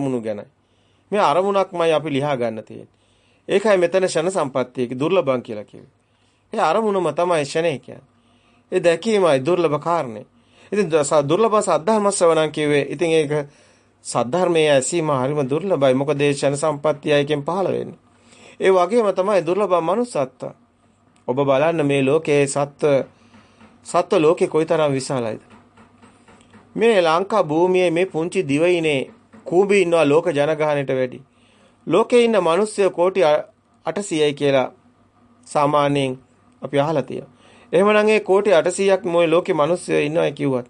අරමුණු ගැනයි. මේ අරමුණක්මයි අපි ලියා ගන්න තියෙන්නේ. ඒකයි මෙතන ෂණ සම්පත්තියේ දුර්ලභම් කියලා කිව්වේ. ඒ අරමුණම තමයි ෂණේ කියන්නේ. ඒ දැකීමයි දුර්ලභ කාරණේ. ඉතින් දුර්ලභ සද්ධර්ම ශ්‍රවණම් කිව්වේ. ඉතින් ඒක සද්ධර්මයේ ඇසීම හරිම දුර්ලභයි. මොකද ඒ ෂණ සම්පත්තියයිකෙන් පහළ වෙන්නේ. ඒ වගේම තමයි දුර්ලභ මනුස්සත්ව. ඔබ බලන්න මේ ලෝකයේ සත්ව සත්ව ලෝකේ කොයිතරම් විශාලයිද? මේ ලංකා භූමියේ මේ පුංචි දිවයිනේ කූඹි ඉන්නවා ලෝක ජනගහනයට වැඩි. ලෝකේ ඉන්න මිනිස්සු කෝටි 800යි කියලා සාමාන්‍යයෙන් අපි අහලා තියෙනවා. එහෙමනම් ඒ කෝටි 800ක් මොයි ලෝකේ මිනිස්සු ඉන්නවා කිව්වත්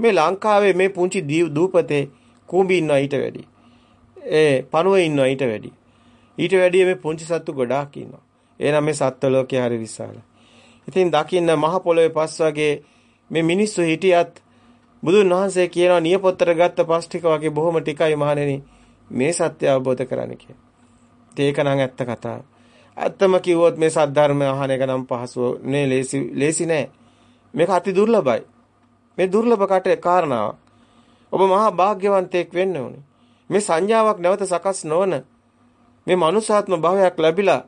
මේ ලංකාවේ මේ පුංචි දූපතේ කූඹි ඉන්නවා ඊට වැඩි. ඒ පණුවේ ඉන්නවා ඊට වැඩි. ඊට වැඩිය මේ පුංචි සත්තු ගොඩාක් ඉන්නවා. එහෙනම් මේ සත්ත්ව ලෝකේ හරි විශාලයි. ඉතින් දකින්න මහ පොළොවේ පස් වගේ මේ මිනිස්සු හිටියත් බුදුන් වහන්සේ කියනවා නියපොත්තට ගත්ත පස් ටික වගේ බොහොම ටිකයි මහණෙනි මේ සත්‍ය අවබෝධ කරගන්න කියලා. ඒක නම් ඇත්ත කතාව. ඇත්තම කිව්වොත් මේ සද්ධර්ම අහන එක නම් පහසුව නේ ලේසි ලේසි නෑ. මේක අති දුර්ලභයි. මේ දුර්ලභ කට කාරණාවක්. ඔබ මහා භාග්‍යවන්තයෙක් වෙන්න ඕනේ. මේ සංඥාවක් නැවත සකස් නොවන මේ මනුසාත්ම භාවයක් ලැබිලා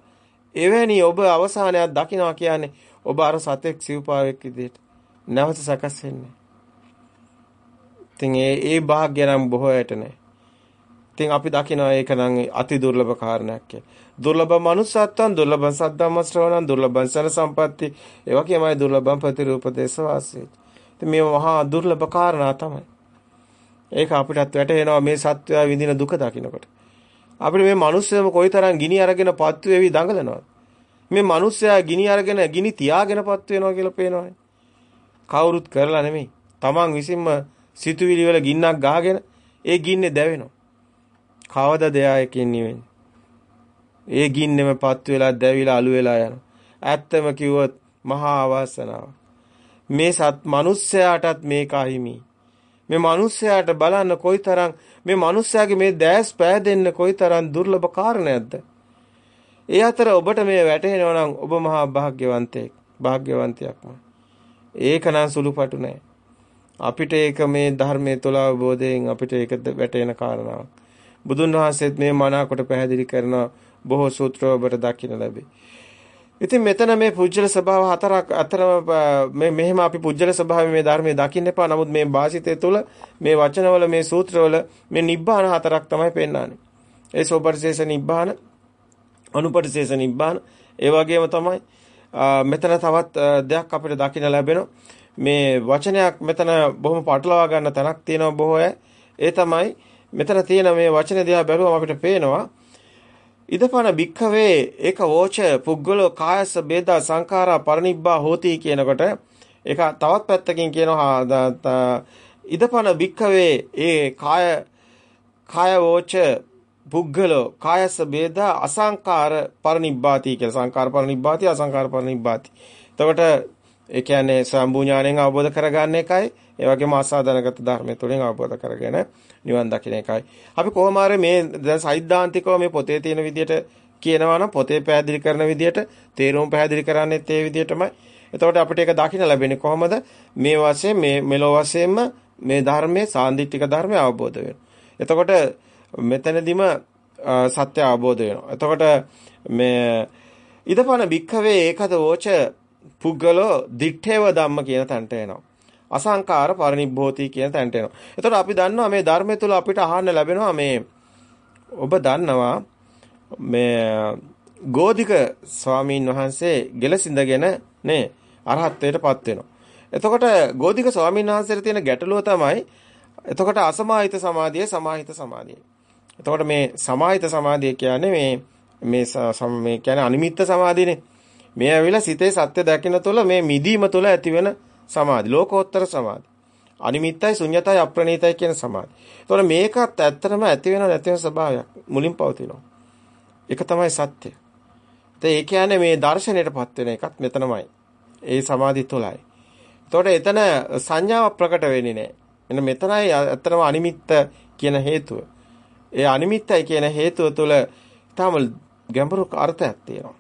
එවැනි ඔබ අවසානයක් දකිනවා කියන්නේ ඔබ අර සතෙක් සිව්පාවෙක් විදිහට නැවත සකස් වෙන්නේ. ඉතින් ඒ ඒ වාග්ය නම් බොහෝ ඇට නැහැ. ඉතින් අපි දකිනවා ඒක නම් අති දුර්ලභ කාරණයක් කියලා. දුර්ලභ manussත්වං දුර්ලභ සද්ධම්ම ශ්‍රවණං දුර්ලභ සන සම්පatti ඒ වගේමයි දුර්ලභ ප්‍රතිරූප දේශ වාසී. ඉතින් මේ මහා දුර්ලභ කාරණා තමයි. ඒක අපිටත් වැටහෙනවා මේ සත්වයා විඳින දුක දකිනකොට. අපිට මේ මිනිස්සුම කොයිතරම් ගිනි අරගෙන පත්තු වෙවි දඟලනවද? මේ මිනිස්සයා ගිනි අරගෙන ගිනි තියාගෙන පත්තු වෙනවා කියලා පේනවනේ. කවුරුත් කරලා නෙමෙයි. Taman විසින්ම සිතුවිලි වල ගින්නක් ගහගෙන ඒ ගින්නේ දැවෙනවා. කවදද එයායකින් නිවෙන්නේ? ඒ ගින්නෙම පත් වෙලා දැවිලා අළු වෙලා යනවා. ඇත්තම කිව්වොත් මහා අවාසනාව. මේ සත් මිනිස්සයාටත් මේක අහිමි. මේ මිනිස්සයාට බලන්න කොයිතරම් මේ මිනිස්සයාගේ මේ දැස් පෑදෙන්න කොයිතරම් දුර්ලභ කාරණයක්ද? ඒ අතර ඔබට මේ වැටහෙනවා නම් ඔබ මහා භාග්‍යවන්තයෙක්. භාග්‍යවන්තයෙක්ම. ඒක නම් සුළුපටු නෑ. අපිට ඒක මේ ධර්මයේ තුල අවබෝධයෙන් අපිට ඒක වැටෙන කාරණාවක්. බුදුන් වහන්සේත් මේ මනාකොට පැහැදිලි කරන බොහෝ සූත්‍ර ඔබට දකින්න ලැබේ. ඉතින් මෙතන මේ පුජ්‍යල ස්වභාව හතරක් අතර මේ මෙහෙම අපි පුජ්‍යල ස්වභාවය මේ ධර්මයේ දකින්න එපා. නමුත් මේ වාසිතය තුළ මේ වචනවල මේ සූත්‍රවල මේ නිබ්බාන හතරක් තමයි පෙන්වන්නේ. ඒ සෝපරිශේෂ නිබ්බාන, අනුපරිශේෂ නිබ්බාන, ඒ වගේම තමයි මෙතන තවත් දෙයක් අපිට දකින්න ලැබෙනවා. මේ වචනයක් මෙතන බොහොම පටලවා ගන්න තැනක් තියෙනවා බොහෝ අය. ඒ තමයි මෙතන තියෙන මේ වචන දිහා බැලුවම අපිට පේනවා ඉදපන භික්ඛවේ ඒක වෝච පුද්ගලෝ කායස බේදා සංඛාරා පරිනිබ්බා හෝති කියනකොට ඒක තවත් පැත්තකින් කියනවා ඉදපන භික්ඛවේ ඒ කාය කාය වෝච පුද්ගලෝ කායස බේදා අසංකාර පරිනිබ්බාති කියලා සංකාර පරිනිබ්බාති අසංකාර පරිනිබ්බාති. එතකොට ඒ කියන්නේ සම්බු ඥාණයෙන් අවබෝධ කරගන්න එකයි ඒ වගේම ආසාදනගත ධර්මය තුළින් අවබෝධ කරගෙන නිවන් දකින්න එකයි. අපි කොහොම මේ දැන් සෛද්ධාන්තිකව මේ පොතේ තියෙන විදිහට කියනවා නම් පොතේ පැහැදිලි කරන විදිහට තේරුම් පැහැදිලි කරන්නේත් ඒ විදිහටමයි. එතකොට අපිට ඒක දකින්න ලැබෙන්නේ කොහොමද? මේ වශයෙන් මේ මෙලෝ වශයෙන්ම මේ ධර්මයේ සාන්දිටික ධර්මය අවබෝධ වෙනවා. එතකොට මෙතනදිම සත්‍ය අවබෝධ වෙනවා. එතකොට මේ ඉදපන භික්ඛවේ ඒකද වෝච පුද්ගලෝ දිත්තේව ධම්ම කියන තැනට එනවා. අසංකාර පරිනිබ්බෝති කියන තැනට එනවා. එතකොට අපි දන්නවා මේ ධර්මය තුළ අපිට අහන්න ලැබෙනවා මේ ඔබ දන්නවා මේ ගෝධික ස්වාමීන් වහන්සේ ගෙලසිඳගෙන නේ අරහත්ත්වයටපත් වෙනවා. එතකොට ගෝධික ස්වාමීන් වහන්සේට තියෙන ගැටලුව තමයි එතකොට අසමාහිත සමාධිය සමාහිත සමාධිය. එතකොට මේ සමාහිත සමාධිය කියන්නේ මේ මේ මේ කියන්නේ අනිමිත්ත සමාධියනේ. මේ ඇවිල්ලා සිතේ සත්‍ය දැකින තුළ මේ මිදීම තුළ ඇතිවෙන සමාධි ලෝකෝත්තර සමාධි. අනිමිත්තයි ශුන්‍යතයි අප්‍රණීතයි කියන සමාධි. ඒතකොට මේකත් ඇත්තටම ඇති වෙන නැති වෙන ස්වභාවයක් මුලින් පවතිනවා. ඒක තමයි සත්‍ය. ඒ කියන්නේ මේ දර්ශනයටපත් වෙන එකත් මෙතනමයි. ඒ සමාධි තුළයි. එතකොට එතන සංඥාවක් ප්‍රකට වෙන්නේ නැහැ. එන්න මෙතනයි ඇත්තටම අනිමිත්ත කියන හේතුව. ඒ අනිමිත්තයි කියන හේතුව තුළ තාම ගැඹුරු අර්ථයක් තියෙනවා.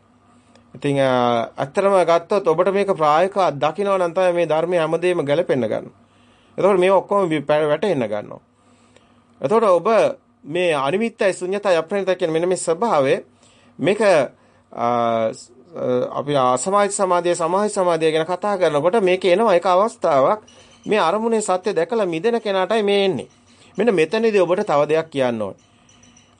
ඉතින් ඇත්තටම ගත්තොත් ඔබට මේක ප්‍රායෝගිකව දකින්න නම් තමයි මේ ධර්මයේ හැමදේම ගැලපෙන්න ගන්න. එතකොට මේ ඔක්කොම වැටෙන්න ගන්නවා. එතකොට ඔබ මේ අනිමිත්තයි ශුන්‍යතයි අප්‍රණිතයි කියන මෙන්න මේ ස්වභාවය මේක අපි අසමාහිත සමාධිය සමාහිත සමාධිය ගැන කතා කරනකොට මේක එනවා එක අවස්ථාවක් මේ අරමුණේ සත්‍ය දැකලා මිදෙන කෙනාටයි මේ එන්නේ. මෙන්න මෙතනදී ඔබට තව දෙයක් කියන්න ඕනේ.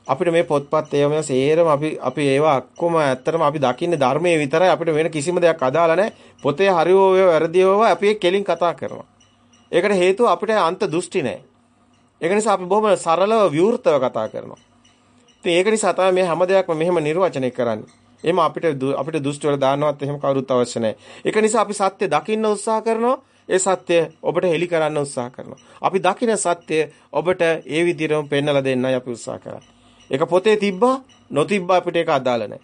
අපිට මේ පොත්පත් ඒවම සේරම අපි අපි ඒවා ඔක්කොම ඇත්තටම අපි දකින්නේ ධර්මයේ විතරයි අපිට වෙන කිසිම දෙයක් අදාළ නැහැ. පොතේ හරියෝ වැරදියෝ අපි කෙලින් කතා කරනවා. ඒකට හේතුව අපිට අන්ත දෘෂ්ටි නැහැ. ඒක නිසා අපි බොහොම සරලව විවෘතව කතා කරනවා. ඉතින් ඒක නිසා තමයි මේ හැම දෙයක්ම මෙහෙම නිර්වචනය කරන්නේ. එහෙම අපිට අපිට දෘෂ්ටි වල දාන්නවත් එහෙම කවුරුත් අවශ්‍ය නැහැ. ඒක නිසා අපි සත්‍ය දකින්න උත්සාහ කරනවා. ඒ සත්‍ය ඔබට හෙලි කරන්න උත්සාහ කරනවා. අපි දකින සත්‍ය ඔබට ඒ විදිහටම පෙන්වලා දෙන්නයි අපි උත්සාහ කරන්නේ. ඒක පොතේ තිබ්බා නොතිබ්බා අපිට ඒක අදාළ නැහැ.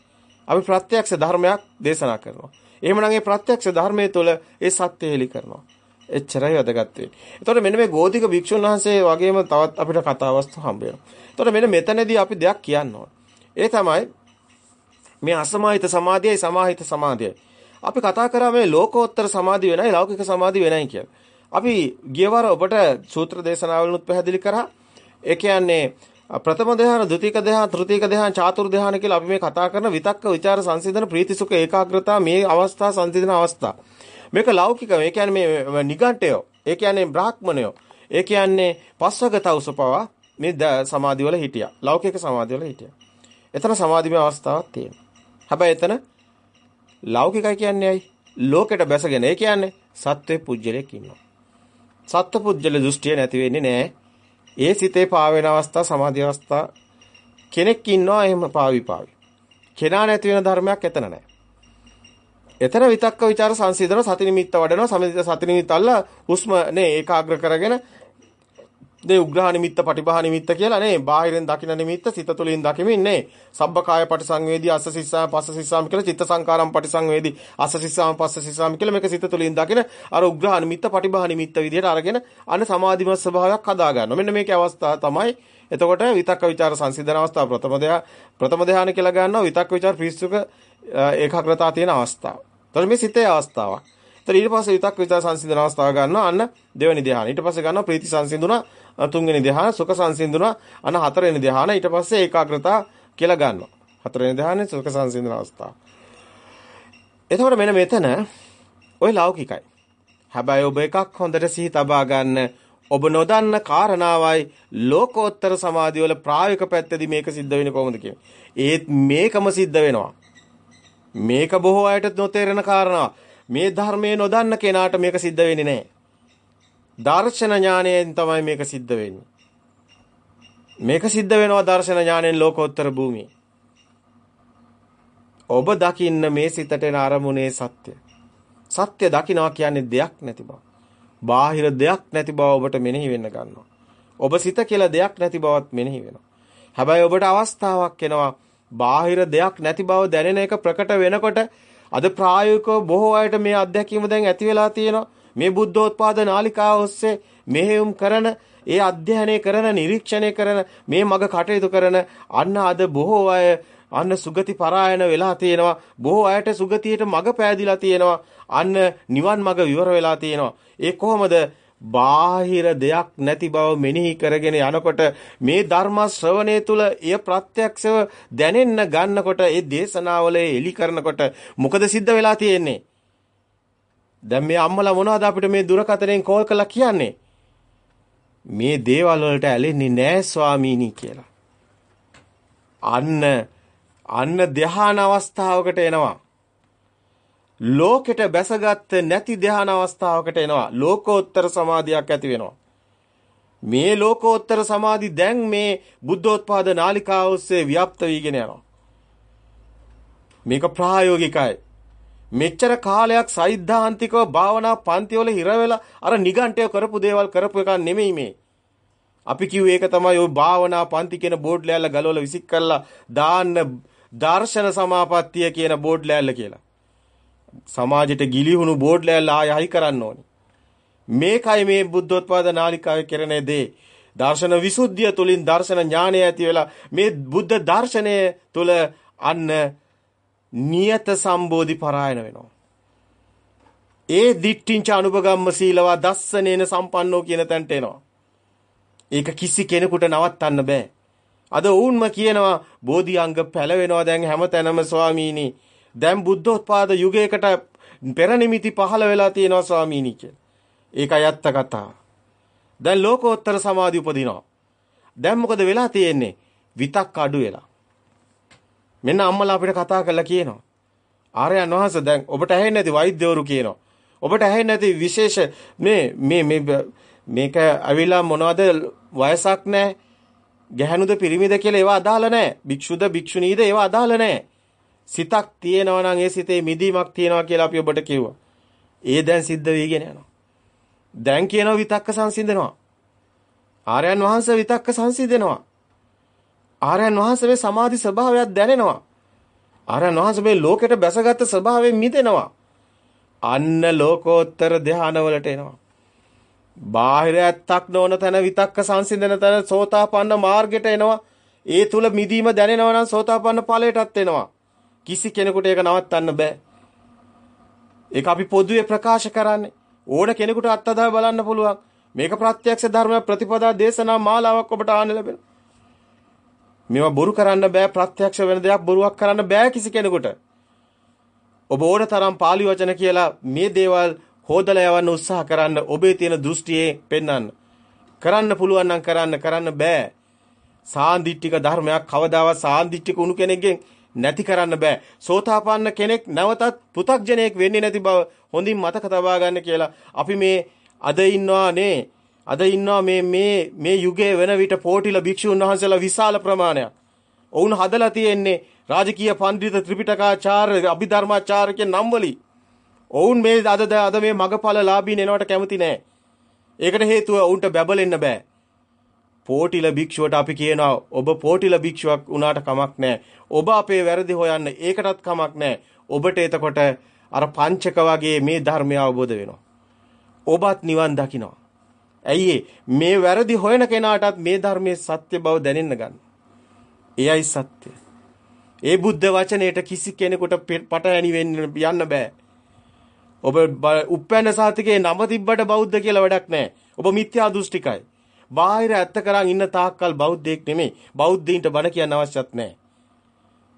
අපි ප්‍රත්‍යක්ෂ ධර්මයක් දේශනා කරනවා. එහෙමනම් මේ ප්‍රත්‍යක්ෂ ධර්මයේ තුල ඒ සත්‍ය හෙලි කරනවා. එච්චරයි වැදගත් වෙන්නේ. එතකොට මෙන්න මේ ගෝධික භික්ෂුන් වහන්සේ වගේම තවත් අපිට කතාවස්තු හම්බ වෙනවා. එතකොට මෙන්න මෙතනදී අපි දෙයක් කියන්න ඕන. ඒ තමයි මේ අසමාහිත සමාධියයි සමාහිත සමාධියයි. අපි කතා කරා මේ ලෝකෝත්තර සමාධිය වෙනයි ලෞකික සමාධිය වෙනයි කියලා. අපි ගියවර ඔබට සූත්‍ර දේශනාවලුත් පැහැදිලි කරා. ඒ කියන්නේ ප්‍රථම ධ්‍යාන, ද්විතීක ධ්‍යාන, තෘතීක ධ්‍යාන, චාතුර් ධ්‍යාන කියලා අපි මේ කතා කරන විතක්ක, ਵਿਚාර, සංසිඳන, ප්‍රීති සුඛ ඒකාග්‍රතාව මේ අවස්ථා සංසිඳන අවස්ථා. මේක ලෞකික. ඒ කියන්නේ මේ නිගණ්ඨයෝ. ඒ කියන්නේ බ්‍රාහ්මණයෝ. ඒ කියන්නේ පස්වගතවසපවා මේ සමාධි වල හිටියා. ලෞකික සමාධි වල හිටියා. එතන සමාධිමය අවස්ථාවක් තියෙනවා. හැබැයි එතන ලෞකිකයි කියන්නේ ඇයි? ලෝකෙට බැසගෙන. ඒ කියන්නේ සත්වේ පුජ්‍යලයක් ඉන්නවා. සත්ව පුජ්‍යල දෘෂ්ටිය නැති වෙන්නේ නැහැ. ඒ සිතේ පාවෙන අවස්ථා සමාධි අවස්ථා කෙනෙක් ඉන්නවා එහෙම පාවි පාවි. කෙනා නැති වෙන ධර්මයක් එතන නැහැ. එතන විතක්ක ਵਿਚාර සංසිඳන සති නිමිත්ත වඩනවා සමිත සති නිමිත්ත අල්ල හුස්ම නේ ඒකාග්‍ර කරගෙන දේ උග්‍රහ නිමිත්ත පටිභා නිමිත්ත කියලා නේ. බාහිරෙන් දකින නිමිත්ත සිත තුළින් දකිමින් නේ. සබ්බකාය පටිසංවේදී අස්ස සිස්සාම පස්ස සිස්සාම කියලා චිත්ත සංකාරම් පටිසංවේදී අස්ස සිස්සාම පස්ස සිස්සාම කියලා මේක සිත තුළින් දකින අර උග්‍රහ නිමිත්ත පටිභා නිමිත්ත විදිහට අරගෙන අන්න සමාධිමත් ස්වභාවයක් හදා ගන්නවා. මෙන්න මේකේ අවස්ථාව තමයි. එතකොට විතක්ක ਵਿਚාර සංසිඳන අවස්ථාව ප්‍රථම ධ්‍යා ප්‍රථම ධ්‍යාන කියලා ගන්නවා. විතක්ක ਵਿਚාර පිස්සුක ඒකාග්‍රතාව තියෙන අවස්ථාව. එතකොට මේ සිතේ අවස්ථාවක්. එතකොට ඊට පස්සේ විතක් විචාර සංසිඳන අවස්ථාව ගන්නවා අන්න දෙවෙනි ධ්‍යාන. ඊට පස්සේ ගන්නවා ප්‍රීති සංසිඳුණා තුන්වෙනි ධ්‍යාන සුඛ සංසිඳුණා අන්න හතරවෙනි ධ්‍යාන ඊට පස්සේ ඒකාග්‍රතාව කියලා ගන්නවා. හතරවෙනි ධ්‍යානේ සුඛ සංසිඳන අවස්ථාව. එතකොට මෙන්න මෙතන ওই ලෞකිකයි. හැබැයි ඔබ එකක් හොඳට සිහි තබා ගන්න ඔබ නොදන්න කාරණාවයි ලෝකෝත්තර සමාධිය වල ප්‍රායෝගික පැත්තදී මේක සිද්ධ වෙන්නේ කොහොමද කියන්නේ. ඒත් මේකම සිද්ධ වෙනවා. මේක බොහෝ අයට නොතේරෙන කාරණා. මේ ධර්මයේ නොදන්න කෙනාට මේක සිද්ධ වෙන්නේ නැහැ. දර්ශන ඥාණයෙන් තමයි මේක සිද්ධ වෙන්නේ. මේක සිද්ධ වෙනවා දර්ශන ඥාණයෙන් ලෝකෝත්තර භූමියේ. ඔබ දකින්න මේ සිතට එන අරමුණේ සත්‍ය. සත්‍ය දකින්නවා කියන්නේ දෙයක් නැති බව. බාහිර දෙයක් නැති බව ඔබට මෙනෙහි වෙන්න ගන්නවා. ඔබ සිත කියලා දෙයක් නැති බවත් මෙනෙහි වෙනවා. හැබැයි ඔබට අවස්ථාවක් එනවා බාහිර දෙයක් නැති බව දැනෙන එක ප්‍රකට වෙනකොට අද ප්‍රායෝගිකව බොහෝ අයට මේ අත්දැකීම දැන් ඇති වෙලා තියෙනවා. මේ බුද්ධෝත්පාද නාලිකාව ඔස්සේ මෙහෙයුම් කරන ඒ අධ්‍යයනය කරන නිරීක්ෂණය කරන මේ මග කටයුතු කරන අන්න අද බොහෝ අය අන්න සුගති පරායන වෙලා තියෙනවා. බොහෝ අයට සුගතියට මග පෑදිලා තියෙනවා. අන්න නිවන් මග විවර වෙලා තියෙනවා. ඒ කොහොමද බාහිර දෙයක් නැති බව මෙනෙහි කරගෙන යනකොට මේ ධර්ම ශ්‍රවණය තුල එය ප්‍රත්‍යක්ෂව දැනෙන්න ගන්නකොට ඒ දේශනාවල එලි කරනකොට මොකද සිද්ධ වෙලා තියෙන්නේ? දැන් මේ අම්මලා මොනවද අපිට මේ දුරකථනයෙන් කෝල් කරලා කියන්නේ? මේ දේවල් වලට ඇලෙන්නේ නෑ ස්වාමීනි කියලා. අන්න අන්න ධ්‍යාන අවස්ථාවකට එනවා. ලෝකෙට බැසගත් නැති ධ්‍යාන අවස්ථාවකට එනවා. ලෝකෝත්තර සමාධියක් ඇති වෙනවා. මේ ලෝකෝත්තර සමාධි දැන් මේ බුද්ධෝත්පාද නාලිකාව ඔස්සේ ව්‍යාප්ත වීගෙන යනවා. මේක ප්‍රායෝගිකයි. මෙච්චර කාලයක් සෛද්ධාන්තිකව භාවනා පන්තිවල හිර වෙලා අර නිගණ්ඨය කරපු දේවල් කරපු එක නෙමෙයි මේ. අපි කිව්වේ ඒක තමයි ওই භාවනා පන්ති කියන බෝඩ් ලෑල්ල ගලවලා විසික් කරලා දාන්න දර්ශන සමාපත්තිය කියන බෝඩ් ලෑල්ල කියලා. සමාජයට ගිලිහුණු බෝඩ් ලෑල්ල ආය හයි කරන්න ඕනේ. මේකයි මේ බුද්ධෝත්පාද නාලිකාවේ කෙරෙන දේ. දර්ශන විසුද්ධිය තුලින් දර්ශන ඥානය ඇති වෙලා මේ බුද්ධ දර්ශනය තුල අන්න නියත සම්බෝධි පරායන වෙනවා. ඒ දිට්ඨිංච අනුපගම්ම සීලවා දස්සනේන සම්පන්නෝ කියන තැනට එනවා. ඒක කිසි කෙනෙකුට නවත්තන්න බෑ. අද වුන්ම කියනවා බෝධි අංග පැලවෙනවා දැන් හැමතැනම ස්වාමීනි. දැන් බුද්ධෝත්පාද යුගයකට පෙර නිමිති පහළ වෙලා තියෙනවා ස්වාමීනි කියලා. ඒකයි අත්ත කතාව. දැන් ලෝකෝත්තර සමාධි උපදිනවා. දැන් මොකද වෙලා තියෙන්නේ? විතක් අඩු වෙලා. මෙන්න අම්මලා අපිට කතා කරලා කියනවා. ආර්යයන් වහන්සේ දැන් ඔබට ඇහෙන්නේ නැති වෛද්‍යවරු කියනවා. ඔබට ඇහෙන්නේ නැති විශේෂ මේ මේ මේ මේක අවිලා මොනවද වයසක් නැහැ. ගැහණුද පිරිමිද කියලා ඒවා අදාළ නැහැ. භික්ෂුද භික්ෂුණීද ඒවා අදාළ නැහැ. සිතක් තියෙනවා නම් ඒ සිතේ මිදීමක් තියෙනවා කියලා අපි ඔබට කිව්වා. ඒ දැන් සිද්ධ වෙගෙන යනවා. දැන් කියනවා විතක්ක සංසිඳනවා. ආර්යයන් වහන්සේ විතක්ක සංසිඳනවා. ආර්යයන් වහන්සේ මේ සමාධි ස්වභාවයක් දැනෙනවා. ආර්යයන් වහන්සේ මේ ලෝකෙට බැසගත් ස්වභාවයෙන් මිදෙනවා. අන්න ලෝකෝත්තර ධානවලට එනවා. බාහිර ඇත්තක් නොවන තැන විතක්ක සංසිඳන තැන සෝතාපන්න මාර්ගයට එනවා. ඒ තුල මිදීම දැනෙනවා නම් සෝතාපන්න ඵලයටත් එනවා. කිසි කෙනෙකුට ඒක නවත්තන්න බෑ. ඒක අපි පොදුවේ ප්‍රකාශ කරන්නේ. ඕන කෙනෙකුට අත්අදා බලන්න පුළුවන්. මේක ප්‍රත්‍යක්ෂ ධර්ම ප්‍රතිපදා දේශනා මාලාවක් ඔබට ආන්න ලැබෙනවා. මේවා බොරු කරන්න බෑ ප්‍රත්‍යක්ෂ වෙන දෙයක් බොරුවක් කරන්න බෑ කිසි කෙනෙකුට. ඔබ ඕන තරම් පාලි වචන කියලා මේ දේවල් හොදලා යවන්න උත්සාහ කරන්න ඔබේ තියෙන දෘෂ්ටියේ පෙන්වන්න. කරන්න පුළුවන් නම් කරන්න කරන්න බෑ. සාන්දිටික ධර්මයක් කවදාවත් සාන්දිටික උණු කෙනෙක්ගෙන් නැති කරන්න බෑ. සෝතාපන්න කෙනෙක් නැවතත් පෘ탁ජනෙක් වෙන්නේ නැති බව හොඳින් මතක තබා ගන්න කියලා අපි මේ අද ඉන්නවා නේ අද ඉන්නවා මේ මේ මේ යුගයේ වෙන විට පෝටිල භික්ෂුන් වහන්සේලා විශාල ප්‍රමාණයක්. ඔවුන් හදලා තියෙන්නේ රාජකීය පඬිත ත්‍රිපිටකාචාර්ය අභිධර්මාචාර්ය කියන නම් වලින්. ඔවුන් මේ අද අද මේ මගපල ලාභීන් එනවට කැමති නෑ. ඒකට හේතුව ඔවුන්ට බැබලෙන්න බෑ. පෝටිල භික්ෂුවට අපි කියනවා ඔබ පෝටිල භික්ෂුවක් වුණාට කමක් නෑ. ඔබ අපේ වැරදි හොයන්න ඒකටත් කමක් නෑ. ඔබට එතකොට අර පංචක වගේ මේ ධර්මය අවබෝධ වෙනවා. ඔබත් නිවන් දකිනවා. ඇයි මේ වැරදි හොයන කෙනාටත් මේ ධර්මයේ සත්‍ය බව දැනෙන්න ගන්න. එයයි සත්‍ය. ඒ බුද්ධ වචනයට කිසි කෙනෙකුට පටහැනි වෙන්න යන්න බෑ. ඔබ උපැන්න සාතිකේ නම තිබ්බට බෞද්ධ කියලා වැඩක් නැහැ. ඔබ මිත්‍යා දෘෂ්ටිකයි. බාහිර ඇත්ත කරන් ඉන්න තාක්කල් බෞද්ධයෙක් නෙමෙයි. බෞද්ධයින්ට බණ කියන්න අවශ්‍යත් නැහැ.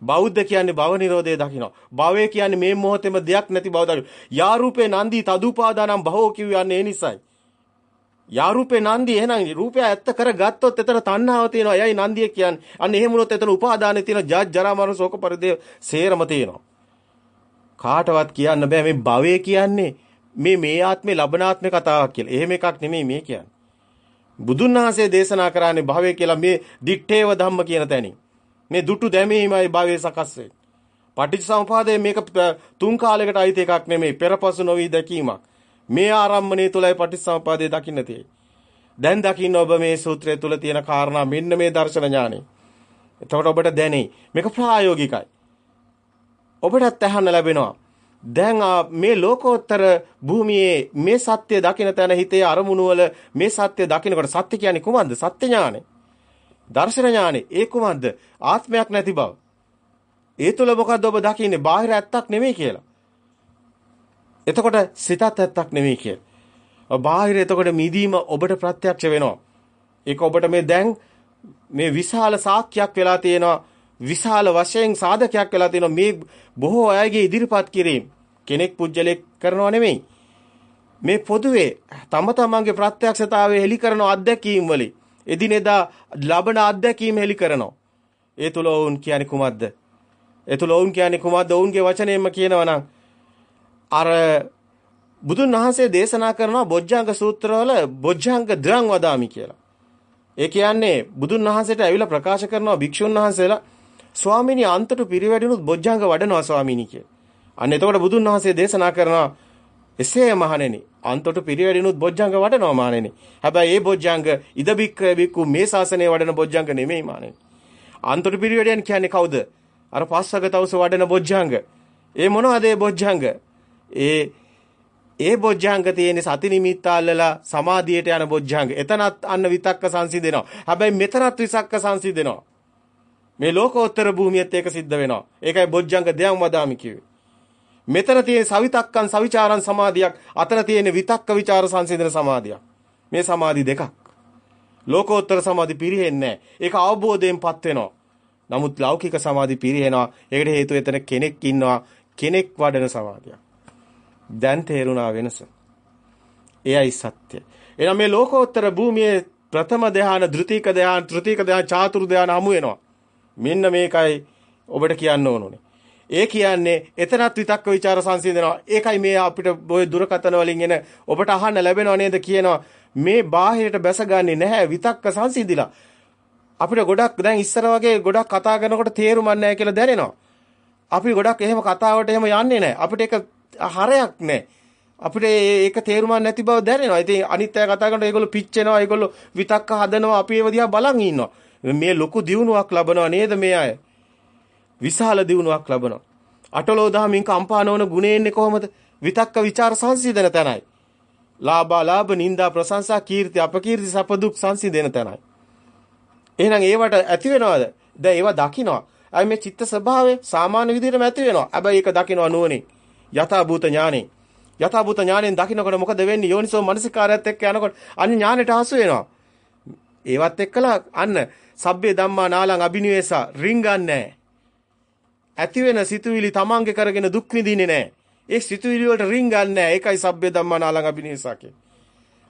බෞද්ධ කියන්නේ භව නිරෝධය දකින්න. භවය කියන්නේ මේ මොහොතේම දෙයක් නැති බව දකින්න. යා රූපේ නන්දි තදුපාදානම් භවෝ කියවන්නේ ඒ නිසයි. යා රූපේ නන්දි එහෙනම් රූපය ඇත්ත කරගත්තොත් එතන තණ්හාව තියෙනවා. එයයි නන්දිය කියන්නේ. අන්න එහෙම වුණොත් එතන උපාදානෙ තියෙන ජාත් ජරා මරණ ශෝක පරිදේ සේරම තියෙනවා. කාටවත් කියන්න බෑ මේ භවය කියන්නේ මේ මේ ආත්මේ ලබනාත්මේ කතාවක් කියලා. එහෙම එකක් නෙමෙයි මේ කියන්නේ. බුදුන් වහන්සේ දේශනා කරන්නේ භවය කියලා මේ දිත්තේව ධම්ම කියන තැනින්. මේ දුටු දැමීමයි භවයේ සකස් වෙන්නේ. පටිච්චසමුපාදයේ මේක තුන් කාලයකට අයිති එකක් නෙමෙයි පෙරපසු නොවි දැකීමක්. මේ ආරම්මණය තුලයි පටිච්චසමුපාදයේ දකින්න තියෙන්නේ. දැන් දකින්න ඔබ මේ සූත්‍රය තුල තියෙන කාරණා මෙන්න මේ දර්ශන ඥානෙ. එතකොට ඔබට දැනේ මේක ප්‍රායෝගිකයි. ඔබටත් අහන්න ලැබෙනවා. දැන් මේ ලෝකෝත්තර භූමියේ මේ සත්‍ය දකින තැන හිතේ අරමුණු වල මේ සත්‍ය දකිනකොට සත්‍ය කියන්නේ කුමක්ද? සත්‍ය ඥානෙ. දර්ශන ඥානෙ ඒ කුමක්ද? ආත්මයක් නැති බව. ඒ තුල මොකද්ද ඔබ දකින්නේ? බාහිර ඇත්තක් නෙමෙයි කියලා. එතකොට සිතත් ඇත්තක් නෙමෙයි කියලා. බාහිර එතකොට මිදීම ඔබට ප්‍රත්‍යක්ෂ වෙනවා. ඒක ඔබට මේ දැන් මේ විශාල සාක්ෂියක් වෙලා තියෙනවා. විශාල වශයෙන් සාධකයක් වෙලා තියෙනවා මේ බොහෝ අයගේ ඉදිරිපත් කිරීම. කෙනෙක් පුජ්‍යලෙක් කරනව නෙමෙයි. මේ පොදුවේ තම තමන්ගේ ප්‍රත්‍යක්ෂතාවය හෙලි කරන අත්දැකීම් වලින් එදිනෙදා ලබන අත්දැකීම් හෙලි කරනවා. ඒ තුල වුන් කියන්නේ කුමක්ද? ඒ තුල වුන් කියන්නේ කුමක්ද? වුන්ගේ වචනයෙන්ම කියනවා නම් අර බුදුන් වහන්සේ දේශනා කරනවා බොජ්ජංග සූත්‍රවල බොජ්ජංග ද්‍රං වදාමි කියලා. ඒ කියන්නේ බුදුන් වහන්සේට ඇවිල්ලා ප්‍රකාශ කරනවා භික්ෂුන් වහන්සේලා ස්වාමීනි අන්තට පිරිවැඩුණුත් බොජ්ජංග වඩනවා ස්වාමීනි කියලා. අන්න එතකොට බුදුන් වහන්සේ දේශනා කරනවා එසේ මහණෙනි අන්තට පිරිවැඩුණුත් බොජ්ජංග වඩනවා මහණෙනි. හැබැයි ඒ බොජ්ජංග ඉද බික්ක බික්කු මේ ශාසනයේ වඩන බොජ්ජංග නෙමෙයි මහණෙනි. අන්තට පිරිවැඩියන් කියන්නේ කවුද? අර පස්වග තවුස වඩන බොජ්ජංග. ඒ මොනවද ඒ බොජ්ජංග? ඒ ඒ බොජ්ජංග තියෙන්නේ සති නිමිත්ත අල්ලලා සමාධියට යන බොජ්ජංග. එතනත් අන්න විතක්ක සංසිඳෙනවා. හැබැයි මෙතනත් විසක්ක සංසිඳෙනවා. මේ ලෝකෝත්තර භූමියත් ඒක සිද්ධ වෙනවා. ඒකයි බොජ්ජංග දෙයම් වදාමි කිව්වේ. මෙතන තියෙන සවිතක්කන් සවිචාරන් සමාධියක්, අතන තියෙන විතක්ක ਵਿਚාර සංසිඳන සමාධියක්. මේ සමාධි දෙකක්. ලෝකෝත්තර සමාධි පිරෙන්නේ ඒක අවබෝධයෙන්පත් වෙනවා. නමුත් ලෞකික සමාධි පිරෙනවා. ඒකට හේතුව එතන කෙනෙක් ඉන්නවා. කෙනෙක් වඩන සමාධියක්. දැන් තේරුණා වෙනස. එයයි සත්‍ය. එහෙනම් මේ ලෝකෝත්තර භූමියේ ප්‍රථම ධ්‍යාන, ද්විතීක ධ්‍යාන, තෘතීක ධ්‍යාන, චාතුරු ධ්‍යාන හමු වෙනවා. මෙන්න මේකයි ඔබට කියන්න ඕනේ. ඒ කියන්නේ එතනත් විතක්ක ਵਿਚාර සංසිඳනවා. ඒකයි මේ අපිට ওই දුරකතන වලින් එන ඔබට අහන්න ලැබෙනව නේද කියනවා. මේ ਬਾහිරට බැසගන්නේ නැහැ විතක්ක සංසිඳිලා. අපිට ගොඩක් දැන් ඉස්සර වගේ ගොඩක් කතා කරනකොට තේරුම් නැහැ කියලා දැනෙනවා. අපි ගොඩක් එහෙම කතාවට එහෙම යන්නේ නැහැ. අපිට ඒක හරයක් නැහැ. අපිට ඒක තේරුම් නැති බව දැනෙනවා. ඉතින් අනිත් අය කතා කරනකොට ඒගොල්ලෝ පිච්චෙනවා, ඒගොල්ලෝ විතක්ක හදනවා, අපි ඒව දිහා බලන් ඉන්නවා. මේ ලොකු දියුණුවක් ලබනවා නේද මේ අය? විශාල දියුණුවක් ලබනවා. අටලෝ දහමින් කම්පා නොවන ගුණේ එන්නේ කොහොමද? විතක්ක ਵਿਚාර සංසිඳන තැනයි. ලාභා ලාභ නින්දා ප්‍රශංසා කීර්ති අපකීර්ති සප දුක් සංසිඳන තැනයි. එහෙනම් ඒවට ඇති වෙනවද? දැන් ඒවා දකිනවා. අයි මේ චිත්ත ස්වභාවය සාමාන්‍ය විදිහටම ඇති වෙනවා. හැබැයි ඒක දකිනවා නුවණින්. යථාභූත ඥානෙන්. යථාභූත ඥානෙන් දකිනකොට මොකද වෙන්නේ? යෝනිසෝ මනසිකාරයත් එක්ක යනකොට අන්න ඥානෙට හසු වෙනවා. ඒවත් එක්කලා අන්න සබ්බේ ධම්මා නාලං අබිනිවේසා රින්ගන්නේ ඇති වෙන සිතුවිලි තමන්ගේ කරගෙන දුක් විඳින්නේ නැහැ. ඒ සිතුවිලි වලට රින්ගන්නේ නැහැ. ඒකයි සබ්බේ ධම්මා නාලං අබිනිවේසා කියන්නේ.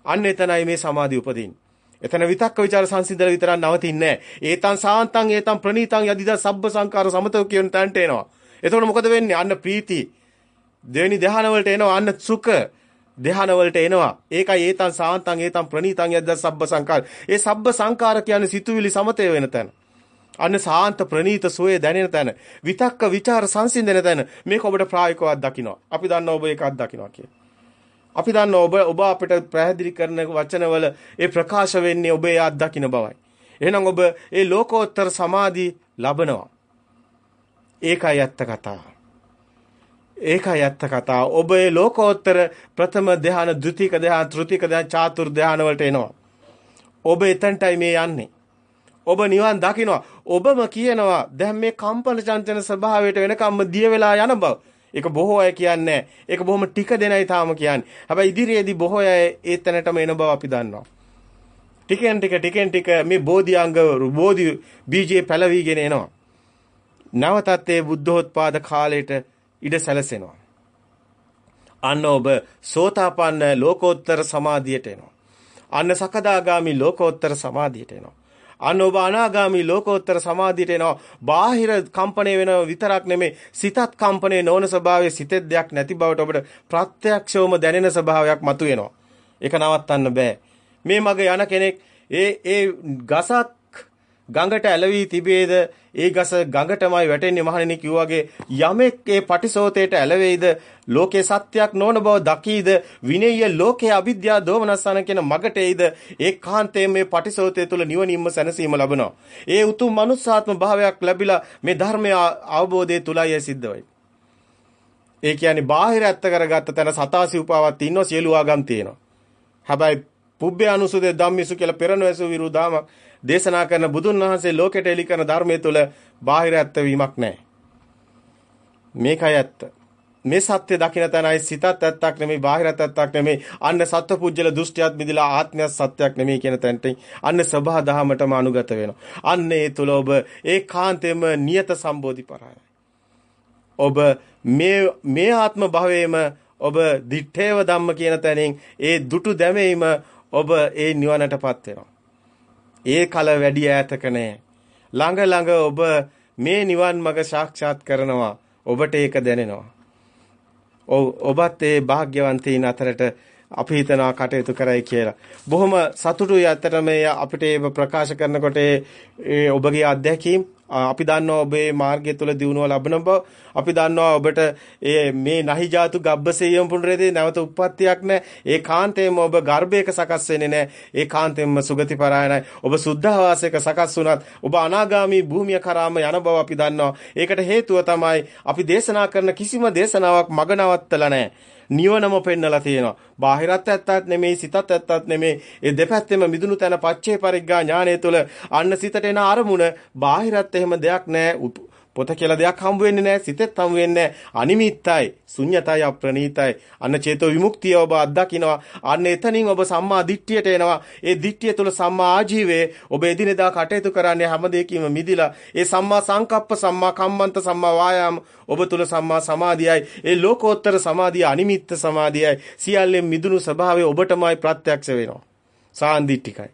අන්න එතනයි මේ සමාධිය උපදින්නේ. එතන විතක්ක ਵਿਚාර සංසිඳල විතරක් නවතින්නේ නැහැ. ඒතං සාන්තං ඒතං ප්‍රණීතං යදිද සබ්බ සංකාර සමතෝ කියන තැනට එනවා. එතකොට මොකද වෙන්නේ? අන්න ප්‍රීති දෙවෙනි ධ්‍යාන වලට එනවා. අන්න සුඛ ධ්‍යාන වලට එනවා. ඒකයි ඒතං සාන්තං ඒතං ප්‍රණීතං යදිද සබ්බ සංකාර. ඒ සබ්බ සංකාර කියන්නේ සිතුවිලි සමතය වෙන තැන. අන්න සාන්ත ප්‍රණීත සෝය දැනෙන තැන. විතක්ක ਵਿਚාර සංසිඳන තැන. මේක ඔබට ප්‍රායෝගිකව අත්දකින්න. අපි දන්නවා ඔබ ඒක අත්දකින්නවා කියලා. අපි දන්නවා ඔබ ඔබ අපිට පැහැදිලි කරන වචනවල ඒ ප්‍රකාශ වෙන්නේ ඔබේ අත්දකින්න බවයි. එහෙනම් ඔබ ඒ ලෝකෝත්තර සමාධි ලබනවා. ඒකයි ඇත්ත කතාව. ඒකයි ඇත්ත කතාව. ඔබ ඒ ලෝකෝත්තර ප්‍රථම ධ්‍යාන, ද්විතීක ධ්‍යාන, තෘතීක ධ්‍යාන, චාතුර් ධ්‍යාන වලට එනවා. ඔබ එතනටයි මේ යන්නේ. ඔබ නිවන් දකිනවා. ඔබම කියනවා දැන් මේ කම්පන චංචන ස්වභාවයට වෙනකම්ම දිය වෙලා යන බව. ඒක බොහෝ අය කියන්නේ ඒක බොහොම ටික දෙනයි තාම කියන්නේ. හැබැයි ඉදිරියේදී බොහෝ අය ඒ තැනටම එන බව අපි දන්නවා. ටිකෙන් ටික ටිකෙන් ටික මේ බෝධිඅංග බෝධි බීජේ පැලවිගෙන එනවා. නැවතත් ඒ බුද්ධෝත්පාද කාලයට ඉඩ සැලසෙනවා. අන්න ඔබ සෝතාපන්න ලෝකෝත්තර සමාධියට එනවා. අන්න සකදාගාමි ලෝකෝත්තර සමාධියට එනවා. අන්න ඔබ අනාගාමි ලෝකෝත්තර සමාධියට එනවා. බාහිර කම්පණය වෙන විතරක් නෙමේ සිතත් කම්පණය නොවන ස්වභාවයේ සිතෙත් දෙයක් නැති බවට ඔබට ප්‍රත්‍යක්ෂවම දැනෙන ස්වභාවයක් මතුවෙනවා. ඒක නවත්තන්න බෑ. මේ මග යන කෙනෙක් ඒ ඒ ගසක් ගඟට ඇලවි තිබේද ඒ ගස ගඟටමයි වැටෙන්නේ මහණෙනි කිව්වාගේ යමෙක් ඒ පටිසෝතේට ඇලවෙයිද ලෝකේ සත්‍යයක් නොවන බව දකීද? විනේය ලෝකේ අවිද්‍යාව දෝමනස්සන කියන මගට එයිද? ඒකාන්තයෙන් මේ පටිසෝතේ තුල නිවනින්ම සැනසීම ලබනවා. ඒ උතුම් මනුස්සාත්ම භාවයක් ලැබිලා මේ ධර්මය අවබෝධය තුලයි සිද්ධ වෙන්නේ ඒ කියන්නේ බාහිර ඇත්ත කරගත්ත තැන සතාසි උපාවක් ඉන්නව සියලු ආගම් තියෙනවා. හැබැයි පුබ්බේ අනුසුදේ ධම්මිසු කියලා පෙරණැසු විරුදාමක් දේශනා කරන බුදුන් වහන්සේ ලෝකෙට එලි කරන ධර්මයේ තුල බාහිර ඇත්ත වීමක් නැහැ. මේකයි ඇත්ත. මේ සත්‍ය දකින්න තැනයි සිතත් ඇත්තක් නෙමෙයි බාහිරත් ඇත්තක් නෙමෙයි අන්න සත්පුජ්‍යල දෘෂ්ටියත් මිදලා ආත්මයත් සත්‍යයක් නෙමෙයි කියන තැනට අන්න සබහා දහමටම අනුගත වෙනවා. අන්න ඒ තුල ඔබ ඒකාන්තයෙන්ම නියත සම්බෝධි පරායයි. ඔබ මේ මේ ආත්ම භවයේම ඔබ දිත්තේව ධම්ම කියන තැනින් ඒ දුටු දැමීම ඔබ ඒ නිවනටපත් වෙනවා. ඒ කල වැඩි ඈතක නෑ. ළඟ ළඟ ඔබ මේ නිවන් මඟ සාක්ෂාත් කරනවා. ඔබට ඒක දැනෙනවා. ඔව් ඔබත් ඒ වාග්යවන්තයින් අතරට අපි හිතනවා කටයුතු කරයි කියලා. බොහොම සතුටුයි අතට මේ අපිට ඒක ප්‍රකාශ කරනකොට ඒ ඔබගේ අත්දැකීම් අපි දන්නවා ඔබේ මාර්ගය තුළ දිනුව ලබන බව. අපි දන්නවා ඔබට ඒ මේ නහි ජාතු ගබ්බසෙයම් පුනරේදී නැවත උප්පත්තියක් නැහැ ඒ කාන්තේම ඔබ ගර්භයක සකස් වෙන්නේ නැහැ ඒ කාන්තේම සුගති පරායනයි ඔබ සුද්ධවාසයක සකස් වුණත් ඔබ අනාගාමි භූමිය කරාම යන බව අපි දන්නවා. ඒකට හේතුව තමයි අපි දේශනා කරන කිසිම දේශනාවක් මග නවත්තලා නැහැ නිවනම පෙන්නලා තියෙනවා. බාහිරත් ඇත්තත් නෙමෙයි සිතත් ඇත්තත් නෙමෙයි. ඒ දෙපැත්තෙම මිදුණු තැන පච්චේ පරිග්ගා ඥානය තුළ අන්න සිතට එන අරමුණ බාහිරත් එහෙම දෙයක් නැහැ. පොත කියලා දෙයක් හම්බ වෙන්නේ නැහැ. සිතෙත් හම්බ වෙන්නේ නැහැ. අනිමිත්තයි, ශුන්‍යතයි, අප්‍රණීතයි. අන්න චේතෝ විමුක්තිය ඔබ අත්දකිනවා. අන්න එතනින් ඔබ සම්මා දිට්ඨියට එනවා. ඒ දිට්ඨිය තුළ සම්මා ආජීවයේ ඔබ එදිනෙදා කටයුතු කරන්නේ හැම දෙයකින්ම මිදිලා ඒ සම්මා සංකප්ප, සම්මා කම්මන්ත, සම්මා වායාම ඔබ තුළ සම්මා සමාධියයි. ඒ ලෝකෝත්තර සමාධිය අනිමිත්ත සමාධියයි. සියල්ලෙන් මිදුණු ස්වභාවය ඔබටමයි ප්‍රත්‍යක්ෂ වෙනවා. සාන්දිටිකයි.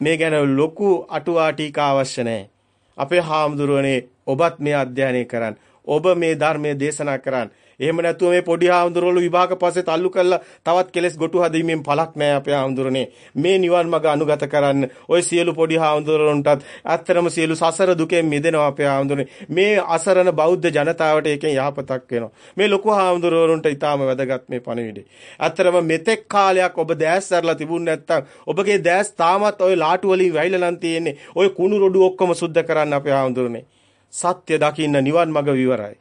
මේ ගැන ලොකු අටුවා ටීකා අවශ්‍ය නැහැ. අපේ හාමුදුරුවනේ ඔබත් මේ අධ්‍යයනය කරන්න. ඔබ මේ ධර්මයේ දේශනා කරන්න. එහෙම නැතුව මේ පොඩි හාමුදුරුවෝ විභාග පස්සේ තල්ලු කරලා තවත් කෙලස් ගොටු හදීමෙන් පළක් නැහැ අපේ හාමුදුරනේ. මේ නිවන් මඟ අනුගත කරන්න. ওই සියලු පොඩි හාමුදුරුවන්ටත් ඇත්තරම සියලු සසර දුකෙන් මිදෙනවා අපේ හාමුදුරනේ. මේ අසරණ බෞද්ධ ජනතාවට ඒකෙන් යහපතක් වෙනවා. මේ ලොකු හාමුදුරුවන්ට ඊටාම වැදගත් මේ පණිවිඩය. ඇත්තරම මෙතෙක් කාලයක් ඔබ දැස් සරලා තිබුණ නැත්තම් ඔබගේ දැස් තාමත් ওই ලාටු වලින් වැහිලා නම් තියෙන්නේ. ওই කුණු රොඩු ඔක්කොම සුද්ධ කරන්න අපේ හාමුදුරනේ. සත්‍ය දකින්න නිවන් මඟ විවරයි.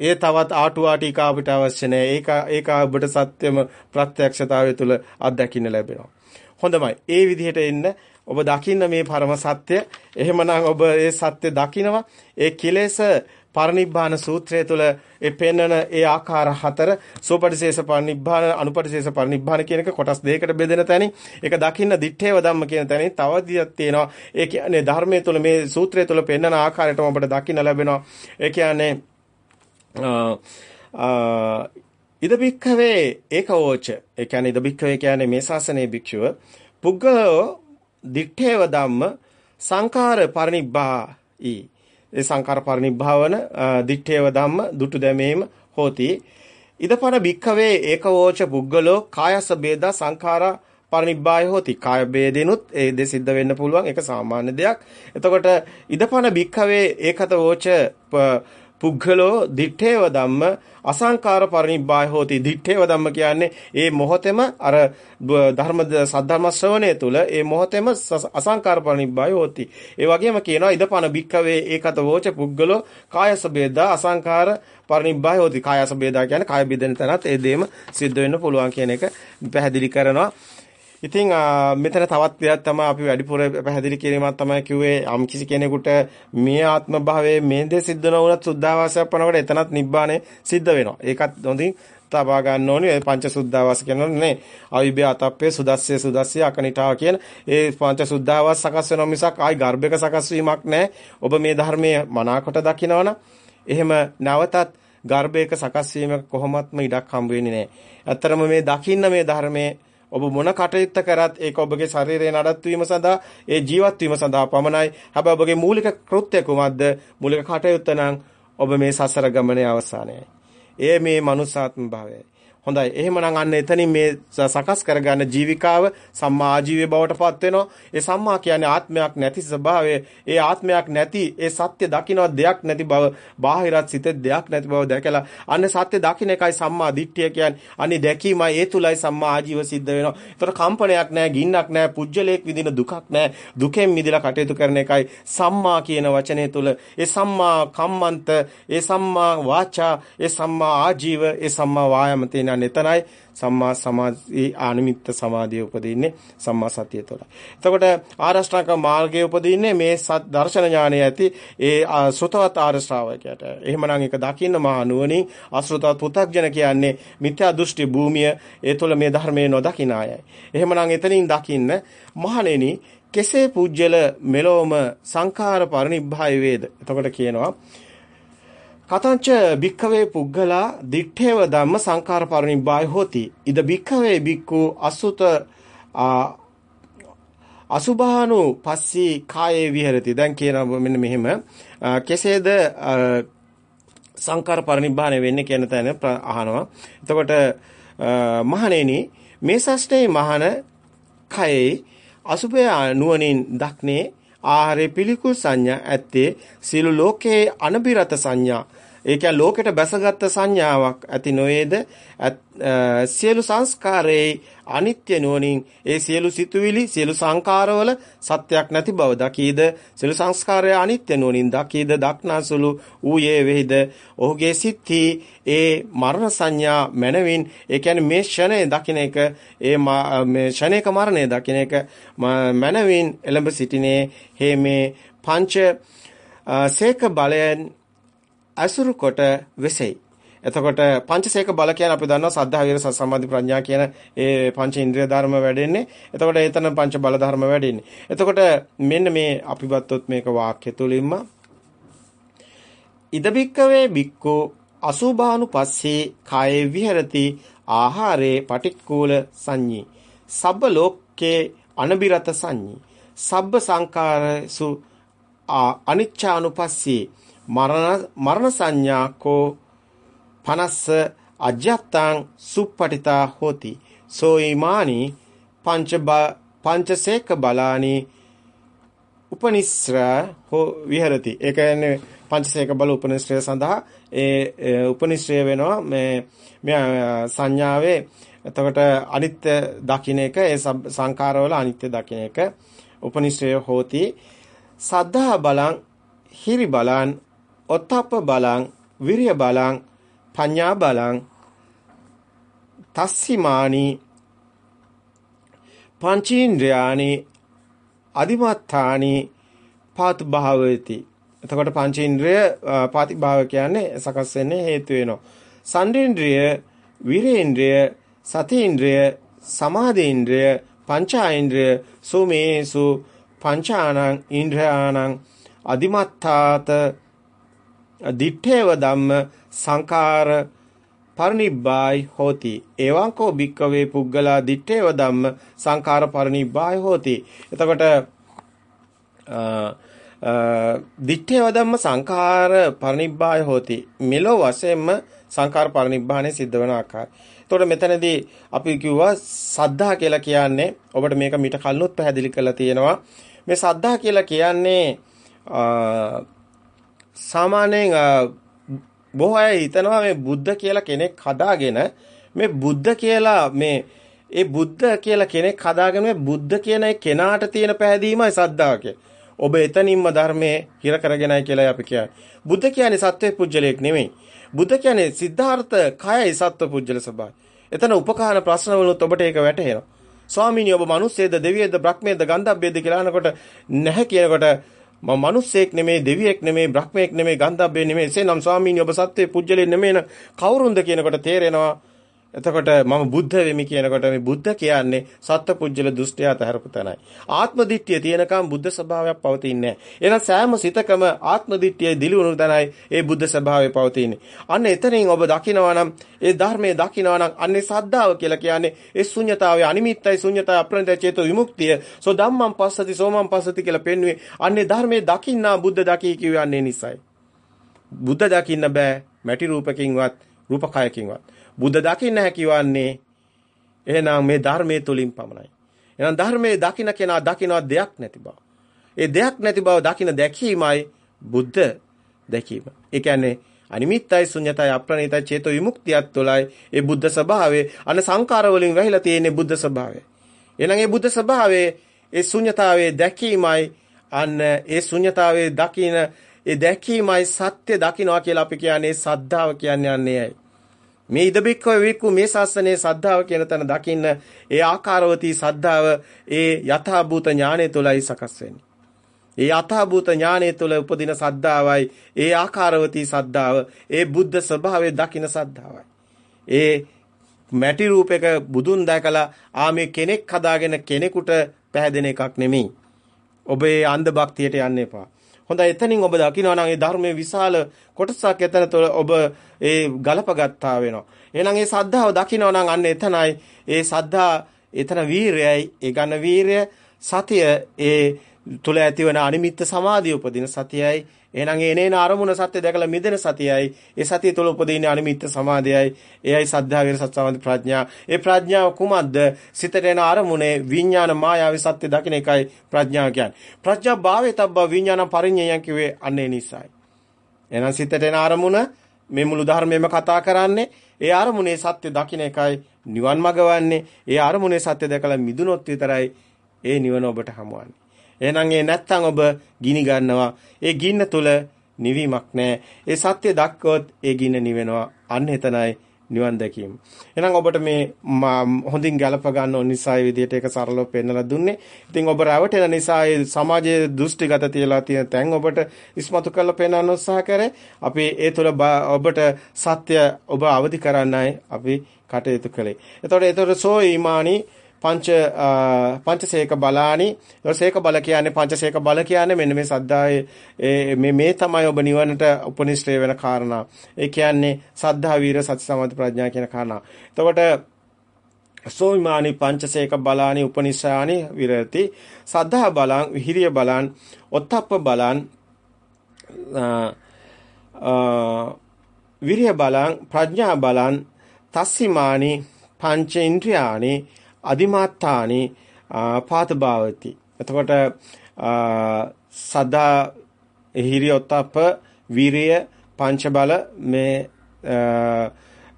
ඒ තවත් ආටුවා ටීකා අපිට අවශ්‍ය නැහැ. ඒක ඒක ඔබට සත්‍යම ප්‍රත්‍යක්ෂතාවය තුළ අත්දකින්න ලැබෙනවා. හොඳමයි. ඒ විදිහට එන්න ඔබ දකින්න මේ පරම සත්‍ය. එහෙමනම් ඔබ ඒ සත්‍ය දකිනවා. ඒ කෙලෙස පරිනිබ්බාන සූත්‍රය තුළ ඒ පෙන්වන ඒ ආකාර හතර සෝපටිශේෂ පරිනිබ්බාන අනුපටිශේෂ පරිනිබ්බාන කියන එක කොටස් දෙකකට බෙදෙන තැනින් ඒක දකින්න දිත්තේව ධම්ම කියන තැනින් තව දියක් තියෙනවා ඒ කියන්නේ ධර්මයේ තුළ මේ සූත්‍රය තුළ පෙන්වන ආකාරයටම අපිට දකින්න ලැබෙනවා ඒ කියන්නේ ඉද බික්ඛවේ ඒකවෝච ඒ කියන්නේ ඉද බික්ඛවේ කියන්නේ මේ ශාසනයේ භික්ෂුව. පුද්ගලෝ දිත්තේව ධම්ම සංඛාර පරිනිබ්බායි ඒ සංඛාර පරිනිබ්බාවන දිත්තේව ධම්ම දුටු දැමීම හෝති. ඉදපර බික්ඛවේ ඒකවෝච පුද්ගලෝ කායස බේදා සංඛාරා පරිනිබ්බාය හොති. කාය ભેදිනුත් ඒ දෙ සිද්ධ වෙන්න පුළුවන්. ඒක සාමාන්‍ය දෙයක්. එතකොට ඉදපන බික්ඛවේ ඒකත වෝච පුද්ගලෝ දිත්තේව ධම්ම අසංකාර පරිනිබ්බාය හෝති. දිත්තේව ධම්ම කියන්නේ ඒ මොහොතෙම අර ධර්ම සද්ධර්ම ශ්‍රවණය තුල ඒ මොහොතෙම අසංකාර පරිනිබ්බාය හෝති. ඒ වගේම කියනවා ඉදපන භික්කවේ ඒකත වෝච පුද්ගලෝ කායස බේදා අසංකාර පරිනිබ්බාය හෝති. කායස බේදා කියන්නේ කාය බෙදෙන තැනත් ඒ දෙම සිද්ධ වෙන්න පුළුවන් කියන එක පැහැදිලි කරනවා. ඉතින් මෙතන තවත් දෙයක් තමයි අපි වැඩිපුර පැහැදිලි කිරීමක් තමයි කිව්වේ යම් කිසි කෙනෙකුට මේ ආත්ම භාවයේ මේ දේ සිද්ධ නොවුනත් සුද්ධාවාසයක් පනකොට එතනත් නිබ්බාණය සිද්ධ වෙනවා. ඒකත් හොඳින් තබා ගන්න ඕනේ. ඒ පංච සුද්ධාවාස කියනෝනේ අවිබ්බේ අතප්පේ සුදස්සේ සුදස්සේ අකනිටාව කියන ඒ පංච සුද්ධාවාස සකස් වෙනවා මිසක් ආයි ගර්භයක සකස් වීමක් නැහැ. ඔබ මේ ධර්මයේ මනාකොට දකිනවනම් එහෙම නැවතත් ගර්භයක සකස් වීම කොහොමත්ම ඉඩක් හම්බ වෙන්නේ නැහැ. ඇත්තරම මේ දකින්න මේ ධර්මයේ ඔබ මොන කටයුත්ත කරත් ඒක ඔබගේ ශරීරය නඩත්තු වීම සඳහා ඒ ජීවත් වීම සඳහා පමණයි. හැබැයි ඔබගේ මූලික කෘත්‍ය කුමක්ද? මූලික කටයුත්ත නම් ඔබ මේ සසර ගමනේ අවසානයයි. ඒ මේ මනුස්සාත්ම භාවයයි. හොඳයි. එහෙමනම් අන්න එතනින් මේ සකස් කරගන්න ජීවිකාව සම්මා ආජීවයේ බවට පත් වෙනවා. ඒ සම්මා කියන්නේ ආත්මයක් නැති ස්වභාවය. ඒ ආත්මයක් නැති ඒ සත්‍ය දකින්න දෙයක් නැති බව, බාහිරත් සිතේ දෙයක් නැති බව දැකලා අන්න සත්‍ය දකින්න එකයි සම්මා දිට්ඨිය කියන්නේ. අනේ දැකීමයි ඒ තුලයි සම්මා ආජීව සිද්ධ වෙනවා. ඒතර කම්පනයක් නැහැ, ගින්නක් නැහැ, පුජ්‍යලයක් විදින දුකක් නැහැ. දුකෙන් මිදලා කටයුතු කරන එකයි සම්මා කියන වචනේ තුල. ඒ සම්මා කම්මන්ත, ඒ සම්මා වාචා, ඒ සම්මා ආජීව, ඒ සම්මා වායම තියෙන අන්න එතනයි සම්මා සමාධි ආනිමිත්ත සමාධිය උපදින්නේ සම්මා සතිය තුළ. එතකොට ආරෂ්ඨාංග මාර්ගයේ උපදින්නේ මේ සත් දර්ශන ඥානය ඇති ඒ සෘතවත් ආර ශ්‍රාවකයට. එහෙමනම් ඒක දකින්න මහා නුවණින් අසෘතවත් පු탁ජන කියන්නේ මිත්‍යා දෘෂ්ටි භූමිය ඒ තුළ මේ ධර්මයේ නොදකින අයයි. එහෙමනම් එතනින් දකින්න මහණෙනි කෙසේ පුජ්‍යල මෙලොවම සංඛාර පරිනිබ්බාය වේද? එතකොට කියනවා කතංච භික්ඛවේ පුග්ගලා දිත්තේව ධම්ම සංඛාර පරිනිබ්බාය හෝති. ඉද භික්ඛවේ භික්ඛු අසුත අසුභානු පස්සී කායේ විහෙරති. දැන් කියනවා මෙන්න මෙහෙම කෙසේද සංඛාර පරිනිබ්බාණය වෙන්නේ කියන තැන අහනවා. එතකොට මහණෙනි මේ ශාස්ත්‍රයේ මහණ කයේ අසුභය නුවණින් දක්නේ ආහාරේ පිළිකුල් සංඥා ඇත්තේ සියලු ලෝකයේ අනබිරත සංඥා ඒ කියන්නේ ලෝකෙට බැසගත් සංඥාවක් ඇති නොවේද? සියලු සංස්කාරයේ අනිත්‍ය නුවණින් ඒ සියලු සිතුවිලි සියලු සංකාරවල සත්‍යක් නැති බව දකීද? සියලු සංස්කාරය අනිත්‍ය නුවණින් දකීද? දක්නාසුළු ඌයේ වෙහිද? ඔහුගේ සිත්හි ඒ මරණ සංඥා මනවින් ඒ කියන්නේ මේ ෂණය දකින්න එක ඒ මේ ෂණයක මරණය දකින්න එක මනවින් එළඹ සිටිනේ. හේ මේ පංච සේක බලයෙන් අසුරු කොට වෙසෙයි. එතකොට පංචසේක බල කියන අපි දන්නවා සද්ධා විර සමාධි ප්‍රඥා කියන ඒ පංච ඉන්ද්‍රිය ධර්ම වැඩෙන්නේ. එතකොට ඒතන පංච බල ධර්ම වැඩෙන්නේ. එතකොට මෙන්න මේ අපි ගත්තොත් මේක වාක්‍ය තුලින්ම ඉදබික්කවේ බික්කෝ අසුභානුපස්සේ කායේ විහෙරති ආහාරේ පටික්කුල සංඤී සබ්බ ලෝකේ අනබිරත සංඤී සබ්බ සංකාරසු අනිච්චානුපස්සී මරණ මරණ සංඥා කෝ පනස්ස අජ්ජත්තං සුප්පටිතා හෝති. සෝයිමානි පංච පංචසේක බලානි උපනිස්ර හෝ විහෙරති. ඒ කියන්නේ පංචසේක බල උපනිශ්‍රය සඳහා ඒ උපනිශ්‍රය වෙනවා මේ මේ සංඥාවේ එතකොට අනිත්‍ය දකින්න එක ඒ සංකාරවල අනිත්‍ය දකින්න එක උපනිශ්‍රය හෝති. සද්ධා බලං හිරි බලං ඔත්තප්ප බලං විරිය බලං පඤ්ඤා බලං තස්සිමානි පංචීන්ද්‍රයානි අදිමත්තානි පාත් භාවයති එතකොට පංචේන්ද්‍රය පාතිභාව කියන්නේ සකස් වෙන්නේ හේතු වෙනවා. සන්දේන්ද්‍රය, විරේන්ද්‍රය, සතේන්ද්‍රය, සමාදේන්ද්‍රය, පංචාේන්ද්‍රය, සෝමේසු පංචානං ඉන්ද්‍රයානං අදිමත්තාත දිත්තේව ධම්ම සංකාර පරිනිබ්බායි හෝති එවං කෝ භික්කවේ පුග්ගලා දිත්තේව ධම්ම සංකාර පරිනිබ්බායි හෝති එතකොට දිත්තේ වදම්ම සංඛාර පරිනිබ්බාය හෝති. මෙලෝ වශයෙන්ම සංඛාර පරිනිබ්බාණය සිද්ධ වෙන ආකාරය. එතකොට මෙතනදී අපි කිව්වා සද්ධා කියලා කියන්නේ ඔබට මේක මීට කලිනුත් පැහැදිලි කරලා තියෙනවා. මේ සද්ධා කියලා කියන්නේ සාමාන්‍යයෙන් බොහෝ අය හිතනවා මේ බුද්ධ කියලා කෙනෙක් හදාගෙන මේ බුද්ධ කියලා මේ ඒ බුද්ධ කියලා කෙනෙක් හදාගෙන මේ බුද්ධ කියන කෙනාට තියෙන පැහැදීමයි සද්ධා කියන්නේ. ඔබ එතනින්ම ධර්මයේ හිර කරගෙනයි කියලා අපි කියන්නේ. බුද්ධ කියන්නේ සත්‍ය පුජ්‍යලයක් නෙමෙයි. බුද්ධ කියන්නේ සිද්ධාර්ථ කයයි සත්ව පුජ්‍යල ස්වභාවය. එතන උපකාර ප්‍රශ්න වලුත් ඔබට ඒක වැටහෙනවා. ස්වාමීනි ඔබ මිනිස්සේද දෙවියෙක්ද බ්‍රහ්මයේද ගන්ධබ්බයේද කියලා අහනකොට නැහැ කියනකොට මම මිනිස්සෙක් නෙමෙයි දෙවියෙක් නෙමෙයි බ්‍රහ්මයෙක් නෙමෙයි ගන්ධබ්බේ නෙමෙයි එසේනම් ස්වාමීනි ඔබ සත්‍ය පුජ්‍යලෙ නෙමෙයි කවුරුන්ද කියනකොට තේරෙනවා එතකොට මම බුද්ධ වෙමි කියනකොට මේ බුද්ධ කියන්නේ සත්පුජ්‍යල දෘෂ්ටිය අතහැරපු තැනයි. ආත්ම දිට්ඨිය තියෙනකම් බුද්ධ ස්වභාවයක් පවතින්නේ නැහැ. එහෙනම් සෑම සිතකම ආත්ම දිට්ඨිය දිලිවුණු තැනයි ඒ බුද්ධ ස්වභාවය පවතින්නේ. අන්න එතනින් ඔබ දකිනවා නම් ඒ ධර්මයේ දකිනවා නම් අන්නේ සද්ධාව කියලා කියන්නේ ඒ ශුන්්‍යතාවය අනිමිත්තයි ශුන්්‍යතාවය අප්‍රණිත චේතෝ විමුක්තිය. සෝ ධම්මං පස්සති සෝමං පස්සති කියලා පෙන්වුවේ අන්නේ ධර්මයේ දකින්නා බුද්ධ දකී කියවන්නේ නිසයි. බුද්ධ දකින්න බෑ මැටි රූපකින්වත් රූපකයකින්වත්. බුද්ධ දකින්න හැකිවන්නේ එහෙනම් මේ ධර්මයේ තුලින් පමණයි. එහෙනම් ධර්මයේ දකින්න කෙනා දකින්න දෙයක් නැති බව. ඒ දෙයක් නැති බව දකින්න දැකීමයි බුද්ධ දැකීම. ඒ කියන්නේ අනිමිත්තයි ශුන්‍යතයි අප්‍රණිතයි චේතෝ විමුක්තියත් තුළයි ඒ බුද්ධ ස්වභාවය අන සංකාර වලින් වැහිලා තියෙන බුද්ධ ස්වභාවය. එහෙනම් ඒ බුද්ධ ස්වභාවයේ ඒ ශුන්‍යතාවයේ දැකීමයි අන්න ඒ ශුන්‍යතාවයේ දකින ඒ දැකීමයි සත්‍ය දකින්නවා කියලා අපි කියන්නේ සද්ධාව කියන්නේ අන්නේයි. මේ ඉදබික්කව වික්කු මේ ශාසනයේ සද්ධාව කියන තැන දකින්න ඒ ආකාරවතී සද්ධාව ඒ යථාභූත ඥානය තුළයි සකස් වෙන්නේ. ඒ යථාභූත ඥානය තුළ උපදින සද්ධාවයි ඒ ආකාරවතී සද්ධාව ඒ බුද්ධ ස්වභාවයේ දකින්න සද්ධාවයි. ඒ මැටි රූපයක බුදුන් දැකලා ආ මේ කෙනෙක් හදාගෙන කෙනෙකුට පැහැදෙන එකක් නෙමෙයි. ඔබ ඒ අන්ධ භක්තියට යන්න එපා. හොඳයි. එතනින් ඔබ දකිනවා නම් ඒ ධර්මයේ විශාල කොටසක් එතන තුළ ඔබ ඒ ගලපගත්තා වෙනවා. එහෙනම් ඒ සද්ධාව දකිනවා නම් අන්න එතනයි ඒ සද්ධා එතන වීරයයි. ඒ ගන්න වීරය සතිය ඒ තුල ඇතිවන අනිමිත්ත සමාධිය උපදින සතියයි. එහෙනම් ඒ නේන අරමුණ සත්‍ය දැකලා මිදෙන සතියයි. ඒ සතිය තුළ උපදින අනිමිත්ත සමාධියයි. එයයි සද්ධා විර සත්සමාධි ප්‍රඥා. ඒ ප්‍රඥාව කුමක්ද? සිතට එන අරමුණේ විඥාන මායාවේ සත්‍ය දකින එකයි ප්‍රඥාව කියන්නේ. ප්‍රඥා භාවයේ තබ්බ විඥාන පරිඤ්ඤයන් කිව්වේ අන්නේ නිසායි. එහෙනම් සිතට එන අරමුණ මේ මුළු ධර්මයේම කතා කරන්නේ ඒ අරමුණේ සත්‍ය දකින එකයි නිවන් මඟ වන්නේ ඒ අරමුණේ සත්‍ය දැකලා මිදුනොත් විතරයි ඒ නිවන ඔබට හමුවන්නේ. එහෙනම් ඒ නැත්තම් ඔබ ගිනි ගන්නවා. ඒ ගින්න තුල නිවීමක් නැහැ. ඒ සත්‍ය දක්කොත් ඒ ගින්න නිවෙනවා. අන්න එතනයි නිවන් දැකීම. එහෙනම් ඔබට මේ හොඳින් ගැලප ගන්න ඕන නිසා ඒ විදිහට ඒක සරලව පෙන්නලා දුන්නේ. ඉතින් ඔබ රැවටෙන නිසා ඒ සමාජයේ දෘෂ්ටිගත තියලා තියෙන තැන් ඔබට ඉස්මතු කරලා පෙන්වන්න උත්සාහ කරේ. අපි ඒ තුළ ඔබට සත්‍ය ඔබ අවදි කරන්නයි අපි කටයුතු කළේ. එතකොට ඒතර සෝ ඊමානි පංච පංචසේක බලානි සේක බල කියන්නේ පංචසේක බල කියන්නේ මෙන්න මේ සද්ධායේ මේ මේ තමයි ඔබ නිවනට උපනිශ්‍රේ වෙන කාරණා. ඒ කියන්නේ සද්ධා වීර සති සමාධි ප්‍රඥා කියන කාරණා. එතකොට සෝවිමානි පංචසේක බලානි උපනිශ්‍රානි විරති සද්ධා බලං විහිරිය බලං ඔත්තප්ප බලං විරිය බලං ප්‍රඥා බලං තස්සිමානි පංච ඉන්ද්‍රියානි අදිමාත්තානි පාතභාවති. එතකොට සදා හිරියොත්ප්ප විරිය පංච බල මේ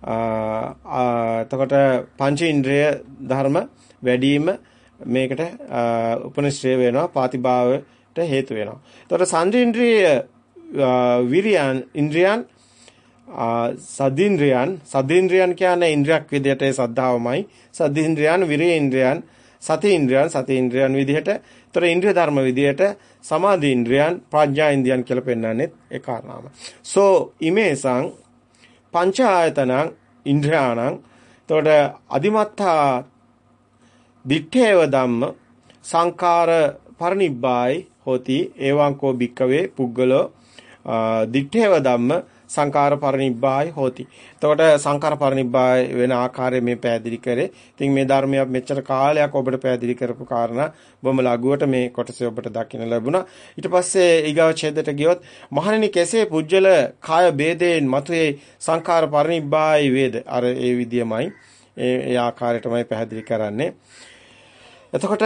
එතකොට පංච ඉන්ද්‍රිය ධර්ම වැඩිම මේකට උපනිශ්‍රේ වෙනවා පාතිභාවයට හේතු වෙනවා. එතකොට සංජීන්ද්‍රිය විරියන් ඉන්ද්‍රියන් සදින්ද්‍රයන් සදින්ද්‍රයන් කියන්නේ ඉන්ද්‍රියක් විදිහට ඒ සද්ධාවමයි සදින්ද්‍රයන් විරේ ඉන්ද්‍රයන් සති ඉන්ද්‍රයන් සති ඉන්ද්‍රයන් විදිහට. ତොර ඉන්ද්‍රිය ධර්ම විදිහට සමාධි ඉන්ද්‍රයන් ප්‍රඥා ඉන්ද්‍රයන් කියලා පෙන්වන්නේ ඒ කාරණාව. සෝ ඉමේසං පංච ආයතනං ඉන්ද්‍රයාණං තොට අදිමත්තා දිත්තේව ධම්ම සංකාර පරිනිබ්බායි හොති. එවංකෝ භික්කවේ පුද්ගලෝ දිත්තේව ධම්ම සංකාර පරිනිබ්බාය හෝති. එතකොට සංකාර පරිනිබ්බාය වෙන ආකාරය මේ පැහැදිලි කරේ. ඉතින් මේ ධර්මය මෙච්චර කාලයක් ඔබට පැහැදිලි කරපු කාරණා බොම ලඝුවට මේ කොටසේ ඔබට දකින්න ලැබුණා. ඊට පස්සේ ඊගව ඡේදයට ගියොත් මහණෙනි කෙසේ පුජ්‍යල කාය ભેදයෙන් මතුවේ සංකාර පරිනිබ්බාය වේද? අර ඒ විදියමයි. ඒ ආකාරයටමයි පැහැදිලි කරන්නේ. එතකොට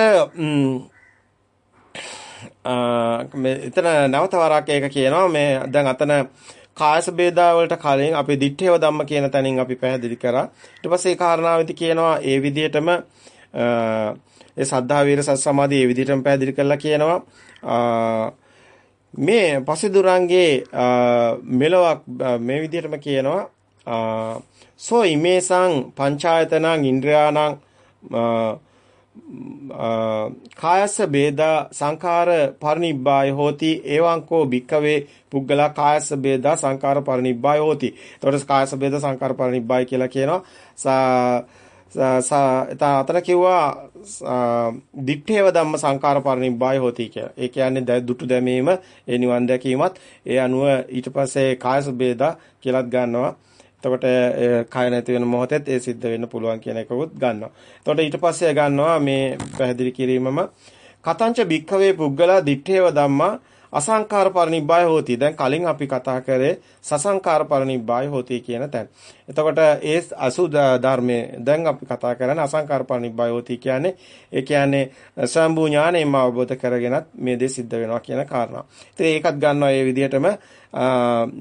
මේ එතන නැවත වරක් ඒක කියනවා මේ දැන් අතන කායස බේදා වලට කලින් අපි දිත්තේව ධම්ම කියන තැනින් අපි පැහැදිලි කරා. ඊට පස්සේ ඒ කාරණාවෙදි කියනවා ඒ විදිහටම ඒ සද්ධා වීර සත් සමාධි ඒ විදිහටම පැහැදිලි කරලා කියනවා මේ පසිදුරන්ගේ මෙලොවක් මේ විදිහටම කියනවා සෝ ඉමේසං පංචායතනං ඉන්ද්‍රයාණං කායස්ස බේදා සංඛාර පරිනිබ්බාය හෝති එවංකෝ භික්කවේ පුද්ගලා කායස්ස බේදා සංඛාර පරිනිබ්බාය හෝති. එතකොට කායස්ස බේදා සංඛාර පරිනිබ්බාය කියලා කියනවා. සා අතන කිව්වා දිත්තේව ධම්ම සංඛාර පරිනිබ්බාය හෝති කියලා. ඒ කියන්නේ දුටු දැමීම, ඒ නිවන් දැකීමත් ඒ අනුව ඊට පස්සේ කායස බේදා කියලාත් ගන්නවා. එතකොට කය නැති වෙන මොහොතෙත් ඒ සිද්ධ වෙන්න පුළුවන් කියන එකකුත් ගන්නවා. එතකොට ඊට පස්සේ ගන්නවා මේ පැහැදිලි කිරීමම කතංච භික්ඛවේ පුද්ගලා දිත්තේව ධම්මා අසංකාර පරිනිබ්බාය හෝති. දැන් කලින් අපි කතා කරේ සසංකාර පරිනිබ්බාය හෝති කියන තැන. එතකොට ඒ අසු ධර්මයේ දැන් අපි කතා කරන්නේ අසංකාර පරිනිබ්බාය හෝති කියන්නේ ඒ කියන්නේ සම්බු ඥාණයෙන්ම අවබෝධ කරගෙනත් මේ දේ සිද්ධ වෙනවා කියන කාරණා. ඉතින් ඒකත් ගන්නවා මේ විදිහටම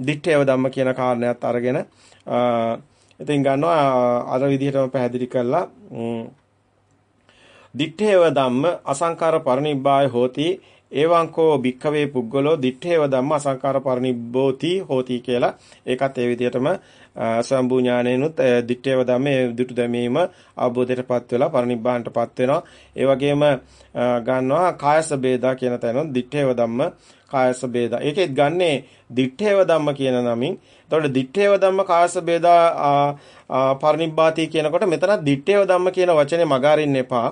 දිත්තේව ධම්ම කියන කාරණයක් අරගෙන ඉතින් ගන්නවා අර විදිහටම පැහැදිලි කරලා දිත්තේව ධම්ම අසංකාර පරිනිබ්බාය හෝති. එවංකෝ භික්ඛවේ පුද්ගලෝ දිත්තේව ධම්ම අසංකාර පරිනිබ්බෝති හෝති කියලා. ඒකත් ඒ විදිහටම සම්බු ඥානෙනුත් දිත්තේව ධම්මේ දුටු දැමීම අවබෝධයටපත් වෙලා පරිනිබ්බානටපත් වෙනවා. ඒ වගේම ගන්නවා කායස බේදා කියන තැන දිත්තේව ධම්ම කායස බේදා. ඒකෙත් ගන්නේ දිත්තේව ධම්ම කියන නමින්. එතකොට දිත්තේව ධම්ම කායස බේදා පරිනිබ්බාති කියනකොට මෙතන දිත්තේව ධම්ම කියන වචනේ මගහරින්න එපා.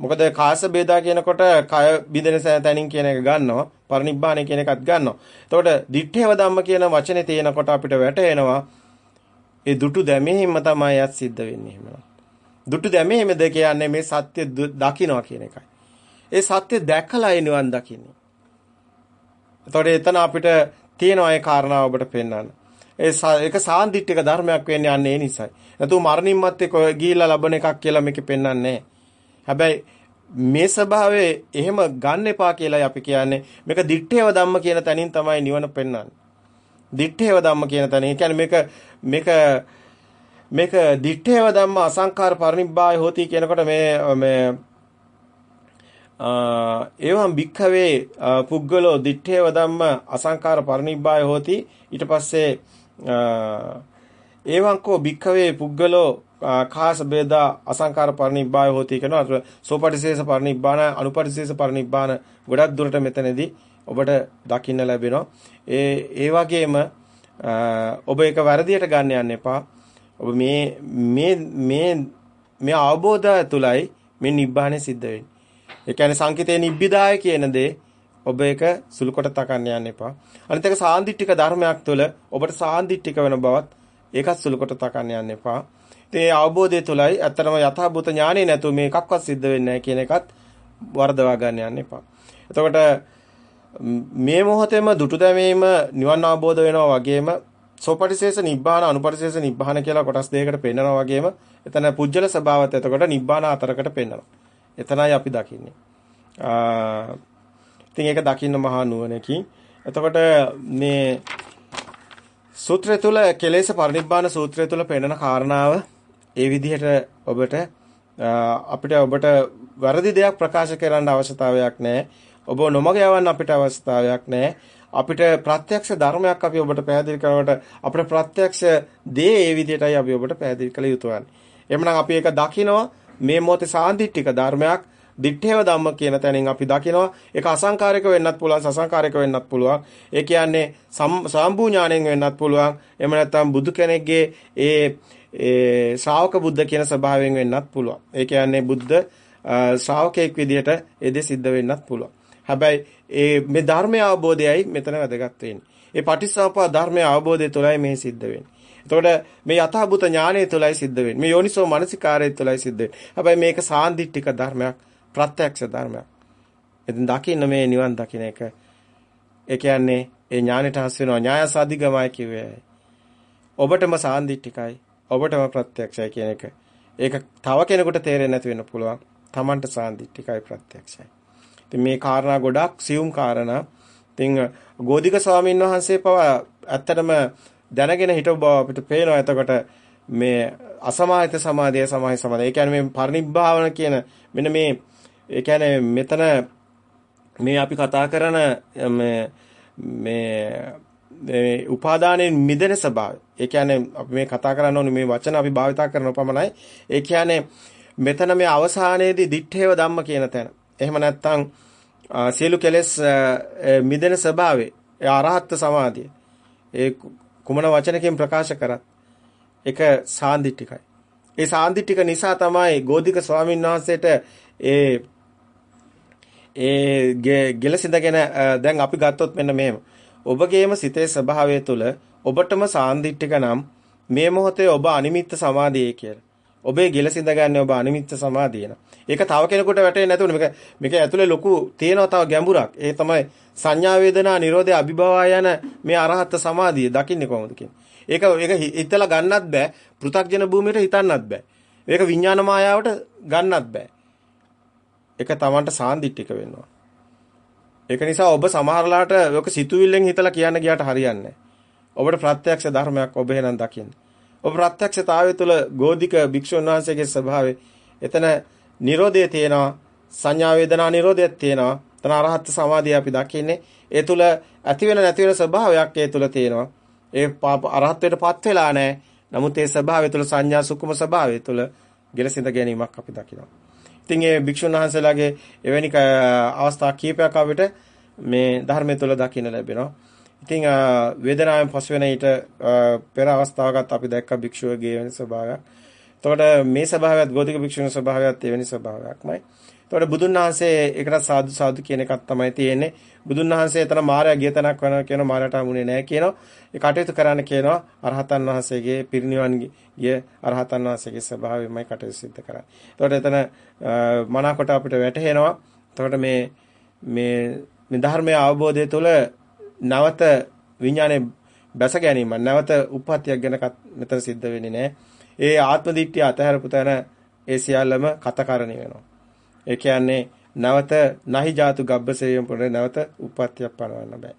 මොකද කායස බේදා කියනකොට කය බිඳෙන තැනින් කියන එක ගන්නවා. පරිනිබ්බාණය කියන එකත් ගන්නවා. එතකොට දිත්තේව ධම්ම කියන වචනේ තියෙනකොට අපිට වැටහෙනවා ඒ දුටු දැමීම තමයි යත් සිද්ධ වෙන්නේ එහෙම. දුටු දැමීමද කියන්නේ මේ සත්‍ය දකින්නවා කියන එකයි. ඒ සත්‍ය දැකලා නිවන් දකින්නේ. එතකොට එතන අපිට තියෙනවා ඒ කාරණාව ඔබට පෙන්වන්න. ඒ ඒක සාන්දිටික ධර්මයක් වෙන්නේ අන්න ඒ නිසයි. නැතු මරණින් මත්තේ ගිහිල්ලා ලබන එකක් කියලා මේකේ පෙන්වන්නේ හැබැයි මේ ස්වභාවය එහෙම ගන්න එපා කියලායි අපි කියන්නේ. මේක දිත්තේව ධම්ම කියන තැනින් තමයි නිවන පෙන්වන්නේ. දිත්තේව ධම්ම කියන තැන. ඒ කියන්නේ මේක මේක මේක දිත්තේව ධම්ම අසංකාර පරිනිබ්බාය හෝති කියනකොට මේ මේ එවම් භික්ඛවේ පුද්ගලෝ දිත්තේව ධම්ම අසංකාර පරිනිබ්බාය හෝති ඊට පස්සේ එවංකෝ භික්ඛවේ පුද්ගලෝ කාස බේදා අසංකාර පරිනිබ්බාය හෝති කියනවා. සෝපටිශේෂ පරිනිබ්බාන අනුපටිශේෂ පරිනිබ්බාන ගොඩක් දුරට මෙතනදී ඔබට දකින්න ලැබෙනවා. ඒ ඒ වගේම ඔබ ඒක වැරදියට ගන්න යන්න එපා. ඔබ මේ මේ මේ මේ අවබෝධය තුලයි මේ නිබ්බාණය සිද්ධ වෙන්නේ. ඒ කියන්නේ සංකිතේ නිබ්බිදාය කියන දේ ඔබ ඒක සුළු කොට තකන්න යන්න එපා. අනිත් එක සාන්දිටික ධර්මයක් තුළ ඔබට සාන්දිටික වෙන බවත් ඒකත් සුළු කොට තකන්න යන්න එපා. ඉතින් ඒ අවබෝධය තුළයි ඇත්තටම යථාභූත ඥානෙ නැතුව මේ එකක්වත් සිද්ධ වෙන්නේ නැහැ කියන එකත් වර්ධවා ගන්න යන්න එපා. එතකොට මේ මොහොතේම දුටු දැමීම නිවන් අවබෝධ වෙනවා වගේම සෝපටිශේෂ නිබ්බාන අනුපටිශේෂ නිබ්බාන කියලා කොටස් දෙකකට පෙන්නනවා වගේම එතන පුජ්‍යල ස්වභාවත එතකොට නිබ්බාන අතරකට පෙන්නනවා. එතනයි අපි දකින්නේ. ඉතින් ඒක දකින්න මහා නුවණකින්. එතකොට මේ සූත්‍රය තුල කෙලෙස් පරිනිබ්බාන සූත්‍රය තුල පෙන්නන කාරණාව ඒ විදිහට ඔබට අපිට ඔබට වැරදි දෙයක් ප්‍රකාශ කරන්න අවශ්‍යතාවයක් නැහැ. ඔබ නොමග යවන්න අපිට අවශ්‍යතාවයක් නැහැ. අපිට ප්‍රත්‍යක්ෂ ධර්මයක් අපි ඔබට පැහැදිලි කරනකොට අපිට ප්‍රත්‍යක්ෂ දේ ඒ විදිහටයි අපි ඔබට පැහැදිලි කළ යුතු වන්නේ. එhmenan අපි ඒක දකිනවා මේ මොහොතේ සාන්දිටික ධර්මයක් දිත්තේව ධම්ම කියන තැනින් අපි දකිනවා. ඒක අසංකාරික වෙන්නත් පුළුවන් සසංකාරික වෙන්නත් පුළුවන්. ඒ කියන්නේ සම්බු ඥාණයෙන් වෙන්නත් පුළුවන්. එහෙම නැත්නම් බුදු කෙනෙක්ගේ ඒ ඒ ශ්‍රාවක බුද්ධ කියන ස්වභාවයෙන් වෙන්නත් පුළුවන්. ඒ කියන්නේ බුද්ධ ශ්‍රාවකෙක් විදිහට ඒ දේ සිද්ධ වෙන්නත් පුළුවන්. හැබැයි ඒ මේ ධර්මය අවබෝධයයි මෙතන වැදගත් වෙන්නේ. ඒ පටිච්චසමුප්පාද ධර්මය අවබෝධය තුළයි මේ සිද්ධ වෙන්නේ. එතකොට මේ යථාභූත ඥානය තුළයි සිද්ධ වෙන්නේ. මේ යෝනිසෝ මනසිකාරය තුළයි සිද්ධ වෙන්නේ. හැබැයි මේක සාන්දිටික ධර්මයක්, ප්‍රත්‍යක්ෂ ධර්මයක්. ඉතින් දකින්න මේ නිවන් දකින්න එක ඒ කියන්නේ ඒ ඥානෙට හස් වෙනවා ඥාය සාධිගමයි කිව්වේ. ඔබටම සාන්දිටිකයි, ඔබටම ප්‍රත්‍යක්ෂයි කියන එක. ඒක තව කෙනෙකුට තේරෙන්නේ නැති වෙන්න පුළුවන්. Tamanට සාන්දිටිකයි ප්‍රත්‍යක්ෂයි. ඉතින් මේ කාරණා ගොඩක් සියුම් කාරණා. ඉතින් ගෝධික ස්වාමීන් වහන්සේ පවා ඇත්තටම දැනගෙන හිටව බව අපිට පේනවා. එතකොට මේ අසමාහිත සමාධිය සමාහි සමාධිය. ඒ කියන්නේ මේ පරිනිබ්බාවන කියන මෙන්න මේ ඒ කියන්නේ මෙතන මේ අපි කතා කරන මේ මේ මේ උපාදානයෙන් මිදෙන ස්වභාවය. ඒ කියන්නේ අපි මේ කතා කරන්න ඕනේ මේ වචන අපි භාවිතා කරන පමණයි. ඒ කියන්නේ මෙතන මේ අවසානයේදී දිත්තේව ධම්ම කියන තැන. එහෙම නැත්නම් සියලු කෙලෙස් මිදෙන ස්වභාවය. ඒ අරහත් සමාධිය. ඒ කුමන වචනකින් ප්‍රකාශ කරත් ඒක සාන්දිටිකයි. ඒ සාන්දිටික නිසා තමයි ගෝධික ස්වාමීන් වහන්සේට ඒ ඒ ගෙලසින්දගෙන දැන් අපි ගත්තොත් මෙන්න මෙහෙම. ඔබගේම සිතේ ස්වභාවය තුළ ඔබටම සාන්දිටික නම් මේ මොහොතේ ඔබ අනිමිත්ත සමාධියේ කියලා. ඔබේ ගෙලසින්ද ගන්න ඔබ අනිමිත්ත සමාධිය න ะ. ඒක තව කෙනෙකුට වැටෙන්නේ නැතුනේ මේක මේක ඇතුලේ ලොකු තියෙනවා තව ගැඹුරක්. ඒ තමයි සංඥා වේදනා නිරෝධය අභිභවා යන මේ අරහත් සමාධිය දකින්නේ කොහොමද කියන්නේ. ඒක ඒක හිතලා ගන්නත් බෑ. පෘථග්ජන භූමියට හිතන්නත් බෑ. ඒක විඥාන මායාවට ගන්නත් බෑ. ඒක Tamanට සාන්දිටික වෙනවා. ඒක නිසා ඔබ සමහරලාට ඔක සිතුවිල්ලෙන් හිතලා කියන්න ගියාට හරියන්නේ ඔබට ප්‍රත්‍යක්ෂ ධර්මයක් ඔබ එහෙනම් දකින්න. ඔබ ප්‍රත්‍යක්ෂතාවය තුළ ගෝධික භික්ෂුන් වහන්සේගේ ස්වභාවය එතන Nirodhe තියෙනවා සංඥා වේදනා Nirodheයක් තියෙනවා එතන අරහත් සමාධිය අපි දකින්නේ. ඒ තුළ ඇති වෙන නැති වෙන ස්වභාවයක් ඒ තුළ තියෙනවා. ඒ අරහත්ත්වයටපත් වෙලා නැහැ. නමුත් ඒ ස්වභාවය තුළ සංඥා සුකුම ස්වභාවය තුළ ගෙලසිඳ ගැනීමක් අපි දකිනවා. ඉතින් ඒ භික්ෂුන් වහන්සේලාගේ එවැනි අවස්ථා කීපයක් අපිට මේ ධර්මයේ තුළ දකින්න ලැබෙනවා ඉතින් වේදනාවෙන් පසු වෙන ඊට පෙර අවස්ථාවකත් අපි දැක්ක භික්ෂුවගේ වෙන ස්වභාවයක්. එතකොට මේ ස්වභාවයත් ගෝධික භික්ෂුණගේ ස්වභාවයත් එවැනි ස්වභාවයක්මයි. එතකොට බුදුන් වහන්සේ ඒකට සාදු සාදු කියන එකක් තමයි තියෙන්නේ. බුදුන් වහන්සේ එතන මාර්යා ගියතනක් වෙනවා කියන මාර්යාට හමුනේ නැහැ කියනවා. ඒ කටයුතු කරන්න කියනවා අරහතන් වහන්සේගේ පිරිනිවන් ගිය අරහතන් වහන්සේගේ ස්වභාවයමයි කටයුතු සිද්ධ කරන්නේ. එතකොට එතන මනාකොට අපිට වැටහෙනවා. එතකොට මේ මේ මේ ධර්මයේ අවබෝධය තුළ නැවත විඥානේ බැස ගැනීම නැවත උප්පත්තියක් ගැන මෙතන සිද්ධ වෙන්නේ නැහැ. ඒ ආත්ම දිට්ඨිය අතහැරපු තැන ඒ සියල්ලම කතකරණි වෙනවා. ඒ කියන්නේ නැවත නහි ජාතු ගබ්බසේයම් පොර නැවත උප්පත්තියක් පනවන්න බෑ.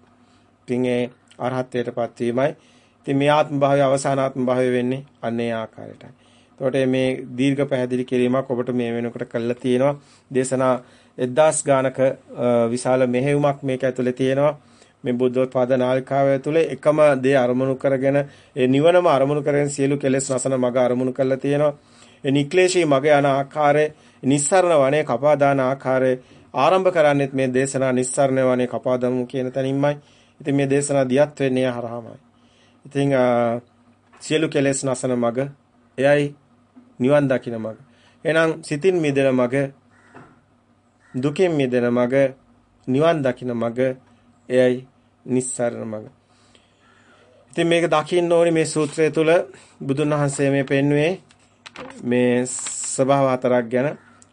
ඉතින් ඒ අරහත්ත්වයටපත් වීමයි. ඉතින් මේ ආත්ම භාවය අවසානාත්ම භාවය වෙන්නේ අන්නේ ආකාරයටයි. එතකොට මේ දීර්ඝ පැහැදිලි කිරීමක් ඔබට මේ වෙනකොට කළා තියෙනවා. දේශනා 1000 ගානක විශාල මෙහෙයුමක් මේක ඇතුලේ තියෙනවා. මේ බුද්ධෝත්පාද නාලිකාව තුළ එකම දේ අරමුණු කරගෙන ඒ නිවනම අරමුණු කරගෙන සියලු කෙලෙස් නැසන මඟ අරමුණු කරලා තියෙනවා. ඒ නික්ලේශී මඟ යන ආකාරය, නිස්සරණ වනේ කපා දාන ආකාරය ආරම්භ කරන්නෙත් මේ දේශනා නිස්සරණ වනේ කපා දමු කියන තැනින්මයි. ඉතින් මේ දේශනා දියත් වෙන්නේ හරහාමයි. ඉතින් සියලු කෙලෙස් නැසන මඟ එයයි නිවන් දකින මඟ. එහෙනම් සිතින් මිදෙන මඟ දුකෙන් මිදෙන මඟ නිවන් දකින මඟ එයයි නිස්සාරණ මඟ. ඉතින් මේක දකින්න ඕනේ මේ සූත්‍රය තුල බුදුන් වහන්සේ මේ පෙන්වුවේ මේ ස්වභාව හතරක් ගැන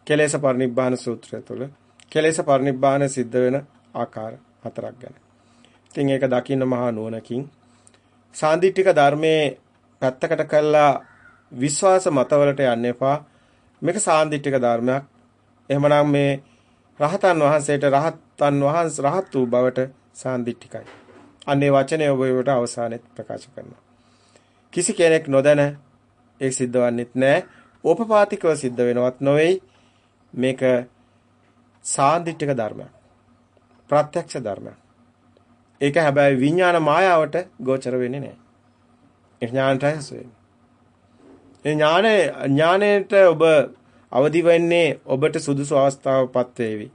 කෙලෙස පරිනිබ්බාන සූත්‍රය තුල කෙලෙස පරිනිබ්බාන සිද්ධ වෙන ආකාර හතරක් ගැන. ඉතින් ඒක දකින්න මහා නුවණකින් සාන්දිටික ධර්මයේ පැත්තකට කළා විශ්වාස මතවලට යන්න එපා. මේක සාන්දිටික ධර්මයක්. එහෙමනම් මේ රහතන් වහන්සේට රහතන් වහන්ස රහත් වූ බවට සාන්දිටිකයි. අන්නේ වචනේ ඔබ ඒකට අවසානයේ ප්‍රකාශ කරනවා. කිසි කෙනෙක් නොදැන ඒක සිද්ධ වන්නේත් නැහැ. ඕපපාතිකව සිද්ධ වෙනවත් නොවේයි. මේක සාන්දිටික ධර්මයක්. ප්‍රත්‍යක්ෂ ධර්මයක්. ඒක හැබැයි විඥාන මායාවට ගෝචර වෙන්නේ නැහැ. ඒ ඥානටයි හසු වෙන්නේ. ඒ ඥානේ ඥාණයට ඔබ අවදි වෙන්නේ ඔබට සුදුසු අවස්ථාවපත් වේවි.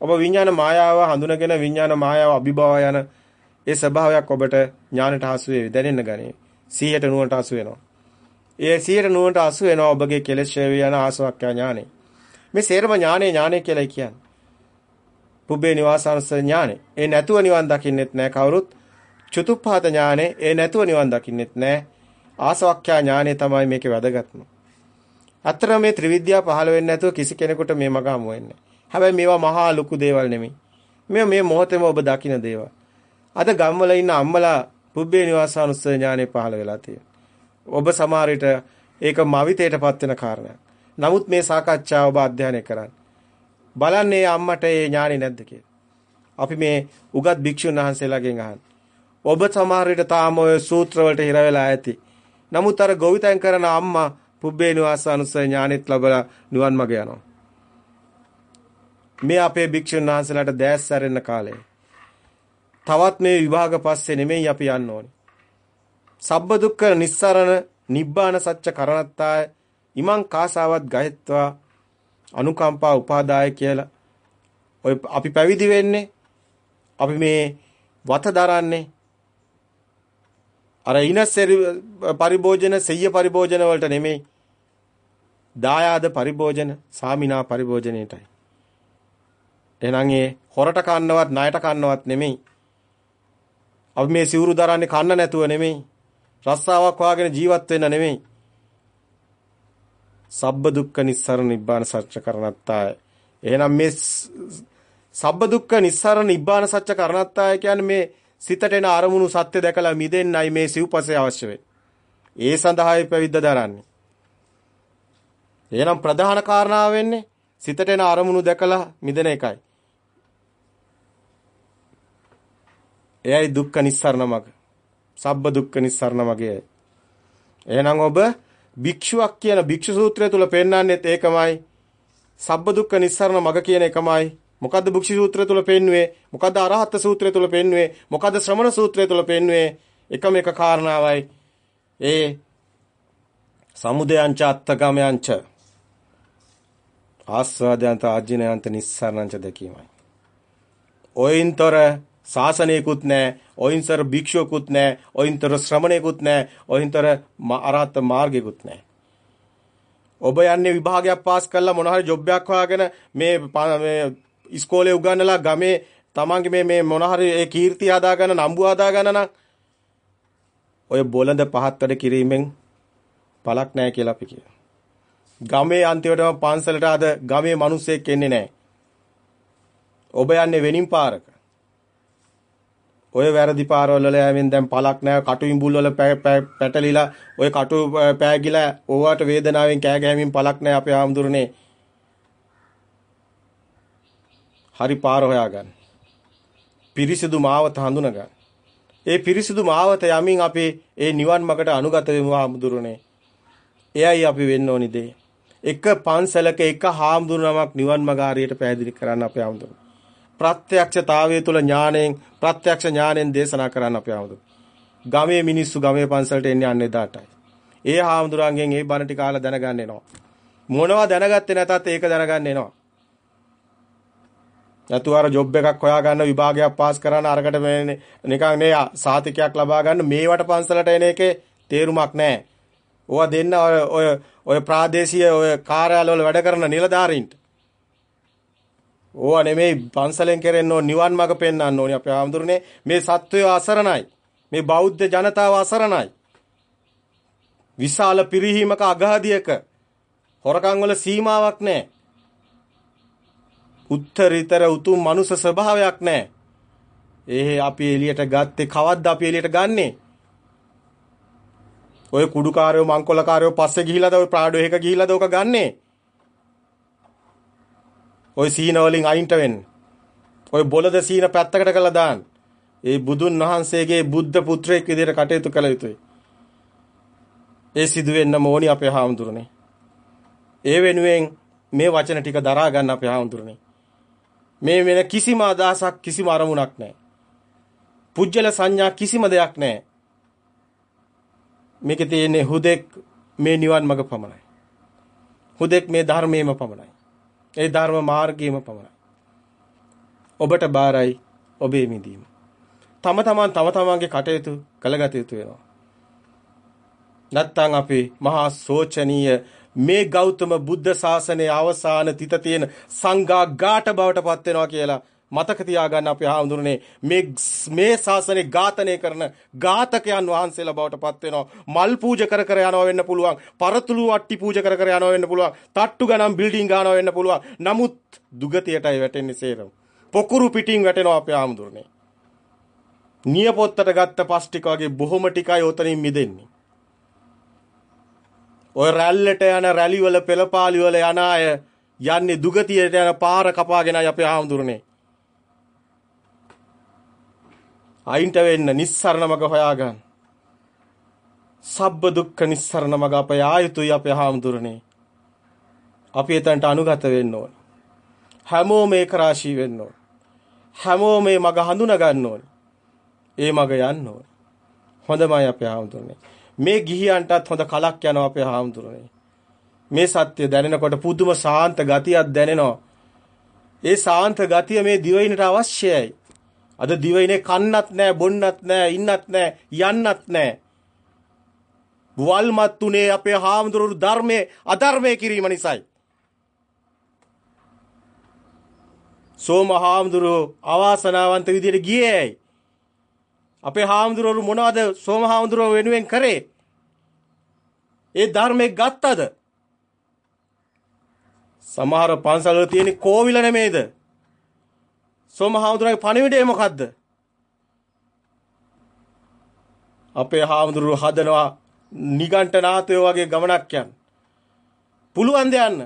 ඔබ විඥාන මායාව හඳුනගෙන විඥාන මායාව අභිභව යන ඒ ස්වභාවයක් ඔබට ඥානට හසු වේවි දැනෙන්න ගනී. 100ට නුවණට හසු වෙනවා. ඒ 100ට නුවණට හසු වෙනවා ඔබගේ කෙලෙස් ඡේවි යන ආසවක්ඛ්‍යා ඥානෙ. මේ සේරම ඥානෙ ඥානෙ කියලා කියන්නේ. පුබ්බේ නිවාසානස ඥානෙ. ඒ නැතුව නිවන් දකින්නෙත් නෑ කවුරුත්. චතුප්පාත ඥානෙ ඒ නැතුව නිවන් දකින්නෙත් නෑ. ආසවක්ඛ්‍යා ඥානෙ තමයි මේකේ වැදගත්ම. අතර මේ ත්‍රිවිද්‍යාව පහළ වෙන්නේ නැතුව කිසි කෙනෙකුට මේ මග හමු වෙන්නේ හැබැයි මේවා මහා ලොකු දේවල් නෙමෙයි. මේ මේ මොහොතේම ඔබ දකින දේවල්. අද ගම්වල ඉන්න අම්මලා පුබ්බේ නිවාසානුස්සය ඥානෙ පහළ වෙලා තියෙනවා. ඔබ සමහර විට ඒක මවිතයටපත් වෙන කාරණයක්. නමුත් මේ සාකච්ඡාව ඔබ අධ්‍යයනය කරන්න. බලන්නේ අම්මට ඒ ඥානෙ නැද්ද අපි මේ උගත් භික්ෂුන් වහන්සේලාගෙන් අහන්න. ඔබ සමහර විට තාම ඔය සූත්‍ර වලට හිර වෙලා ඇති. නමුත් අර ගොවිතැන් කරන අම්මා පුබ්බේ නිවාසානුස්සය ඥානෙත් ලැබලා නිවන් මඟ යනවා. මේ අපේ භික්ෂුන් වහන්සේලාට දැස් සැරෙන්න කාලේ. තවත් මේ විභාග පස්සේ නෙමෙයි අපි යන්න ඕනේ. සබ්බ දුක්ඛ නිස්සරණ නිබ්බාන සත්‍ය කරණත්තාය ඉමං කාසාවත් ගහෙත්වා අනුකම්පා උපාදාය කියලා ඔය අපි පැවිදි වෙන්නේ අපි මේ වත දරන්නේ අර ඉනස් පරිභෝජන සෙය්‍ය පරිභෝජන වලට නෙමෙයි දායාද පරිභෝජන සාමිනා පරිභෝජනයටයි එහෙනම් ඒ හොරට කන්නවත් ණයට කන්නවත් නෙමෙයි. අපි මේ සිවුරු දරන්නේ කන්න නැතුව නෙමෙයි. රස්සාවක් වාගෙන ජීවත් වෙන්න නෙමෙයි. සබ්බ දුක්ඛ නිස්සරණ නිබ්බාන සත්‍ය කරණත්තාය. එහෙනම් මේ සබ්බ දුක්ඛ නිස්සරණ නිබ්බාන සත්‍ය කරණත්තාය කියන්නේ මේ සිතට එන අරමුණු සත්‍ය දැකලා මිදෙන්නයි මේ සිව්පසේ අවශ්‍ය වෙන්නේ. ඒ සඳහායි පැවිද්ද දරන්නේ. එහෙනම් ප්‍රධාන කාරණාව වෙන්නේ සිතට එන අරමුණු දැකලා මිදෙන එකයි. එයයි දුක්ඛ නිස්සරණ මග. සබ්බ දුක්ඛ නිස්සරණ මගයයි. එහෙනම් ඔබ භික්ෂුවක් කියන භික්ෂු සූත්‍රය තුල පෙන්වන්නේත් ඒකමයි. සබ්බ දුක්ඛ නිස්සරණ මග කියන එකමයි. මොකද්ද භික්ෂු සූත්‍රය තුල පෙන්වුවේ? මොකද්ද අරහත් සූත්‍රය තුල පෙන්වුවේ? මොකද්ද ශ්‍රමණ සූත්‍රය තුල පෙන්වුවේ? එකම එක කාරණාවයි. ඒ සමුදයංච අත්තගමයන්ච ආස්වාදයන්ත ආජිනයන්ත නිස්සරණංච දෙකීමයි. ඔයින්තර ශාසනයකුත් නැහැ. ඔයින්තර භික්ෂුවකුත් නැහැ. ඔයින්තර ශ්‍රමණේකුත් නැහැ. ඔයින්තර අරහත් මාර්ගයකුත් නැහැ. ඔබ යන්නේ විභාගයක් පාස් කරලා මොන හරි ජොබ් එකක් හොයාගෙන මේ මේ ඉස්කෝලේ උගන්වලා ගමේ තමන්ගේ මේ මේ මොන හරි ඒ කීර්තිය හදාගන්න නම්බු හදාගන්න නම් ඔය බොළඳ පහත් වැඩ කිරීමෙන් පළක් නැහැ කියලා අපි කියනවා. ගමේ අන්තිමටම පන්සලට අද ගමේ මිනිස්සෙක් එන්නේ නැහැ. ඔබ යන්නේ වෙනින් පාරක. ඔය වැරදි පාරවල වල යමින් දැන් පළක් නැහැ කටු ඉඹුල් වල පැටලිලා ඔය කටු පෑගිලා ඕවට වේදනාවෙන් කෑ ගෑමින් පළක් නැහැ අපේ ආම්දුරනේ. හරි පාර හොයාගන්න. පිරිසිදු මාවත හඳුනගන්න. ඒ පිරිසිදු මාවත යමින් අපි ඒ නිවන් මාර්ගට අනුගත වෙමු ආම්දුරනේ. එයයි අපි වෙන්න ඕනි දේ. එක පන්සලක එක හාමුදුරුවමක් නිවන් මාර්ග හරියට පැහැදිලි කරන්න අපේ ආම්දුරනේ. ප්‍රත්‍යක්ෂතාවය තුල ඥාණයෙන් ප්‍රත්‍යක්ෂ ඥාණයෙන් දේශනා කරන්න අපි ආවද. ගමේ මිනිස්සු ගමේ පන්සලට එන්නේ අන්නේ දාටයි. ඒ හාමුදුරන්ගෙන් ඒ බණ ටික අහලා දැනගන්න එනවා. මොනවා දැනගත්තේ නැතත් ඒක දැනගන්න එනවා. නැතු අර ජොබ් එකක් හොයාගන්න විභාගයක් පාස් කරන්න අරකට මේ නිකන් නේ සාතිකයක් ලබා ගන්න මේවට පන්සලට එන එකේ තේරුමක් නැහැ. ඕවා දෙන්න ඔය ඔය ප්‍රාදේශීය ඔය කාර්යාලවල වැඩ කරන නිලධාරීන්ට. ඕවා නෙමෙයි පන්සලෙන් කෙරෙන්න ඕන නිවන් මඟ පෙන්වන්න ඕනි අපේ ආමඳුරනේ මේ සත්වය අසරණයි. මේ බෞද්ධ ජනතාව අසරණයි. විශාල පිරිහීමක අගහදියක හොරකම් වල සීමාවක් නැහැ. උත්තරීතර උතුම් මනුෂ්‍ය ස්වභාවයක් නැහැ. ඒ අපි එළියට ගත්තේ කවද්ද අපි එළියට ගන්නෙ? ඔය කුඩුකාරයෝ මංකොලකාරයෝ පස්සේ ගිහිලාද ඔය ප්‍රාඩෝ එක ගිහිලාද ඔක ගන්නෙ? ඔය සීන වලින් අයින්ට වෙන්න. ඔය බොලද සීන පැත්තකට කළා දාන්න. ඒ බුදුන් වහන්සේගේ බුද්ධ පුත්‍රයෙක් විදිහට කටයුතු කළ යුතුයි. ඒ සිදු වෙන්නම ඕනි අපේ හාමුදුරනේ. ඒ වෙනුවෙන් මේ වචන ටික දරා ගන්න අපේ හාමුදුරනේ. මේ වෙන කිසිම අදහසක් කිසිම අරමුණක් නැහැ. පුජ්‍යල සංඥා කිසිම දෙයක් නැහැ. මේකේ තියෙන්නේ හුදෙක් මේ නිවන් මඟ පමණයි. හුදෙක් මේ ධර්මයේම පමණයි. ඒ ධර්ම මාර්ගයේම පමණයි. ඔබට බාරයි ඔබේ මිදීම. තම තමන් තම තමන්ගේ කටයුතු කළගත යුතු වෙනවා. නැත්තම් අපි මහා සෝචනීය මේ ගෞතම බුද්ධ ශාසනයේ අවසාන තිත තියෙන සංඝා ගාට බවට පත් වෙනවා කියලා මතක තියාගන්න අපි හාමුදුරනේ. මේ මේ ශාසනය ඝාතනය කරන ඝාතකයන් වහන්සේලා බවට පත් වෙනවා. මල් පූජා කර කර යනවා වෙන්න පුළුවන්. පරතුළු අට්ටි පූජා කර කර යනවා වෙන්න පුළුවන්. තට්ටු ගණන් බිල්ඩින් ගන්නවා වෙන්න පුළුවන්. නමුත් දුගතියටයි වැටෙන්නේ සේරම. පොකුරු පිටින් වැටෙනවා අපි හාමුදුරනේ. නියපොත්තට ගත්ත පස් ටික වගේ බොහොම ටිකයි උතනින් මිදෙන්නේ. ඔය රැල්ලට යන රැලි වල පෙළපාලි වල යන අය යන්නේ දුගතියට යන පාර කපාගෙනයි අපේ ආහඳුරනේ. අයින්ට වෙන්න නිස්සරණ මග හොයාගන්න. සබ්බ දුක්ඛ නිස්සරණ මග අපේ ආයුතුයි අපේ ආහඳුරනේ. අපි එතනට අනුගත වෙන්න ඕන. හැමෝම මේක රාශී වෙන්න ඕන. හැමෝම මේ මග හඳුනා ගන්න ඕන. ඒ මග යන්න ඕන. හොඳමයි අපේ ආහඳුරනේ. මේ ගිහියන්ටත් හොඳ කලක් යනවා අපේ හාමුදුරනේ. මේ සත්‍ය දැනෙනකොට පුදුම සාන්ත ගතියක් දැනෙනවා. ඒ සාන්ත ගතිය මේ දිවයිනට අවශ්‍යයි. අද දිවයිනේ කන්නත් නැහැ, බොන්නත් නැහැ, ඉන්නත් නැහැ, යන්නත් නැහැ. වල්මත් උනේ අපේ හාමුදුරුවෝ ධර්මයේ අධර්මයේ කිරීම නිසායි. සෝම හාමුදුරුවෝ අවාසනාවන්ත විදියට ගියේයි. අපේ හාමුදුරුවෝ මොනවද සෝම හාමුදුරුවෝ වෙනුවෙන් කරේ? ඒ ධර්මයේ ගත්තද? සමහර පන්සල් වල තියෙන කෝවිල නෙමේද? සෝම හාමුදුරුවෝගේ පණිවිඩය මොකද්ද? අපේ හාමුදුරුවෝ හදනවා නිගණ්ඨනාථයෝ වගේ ගමනක් යන්න. පුළුවන් ද යන්න?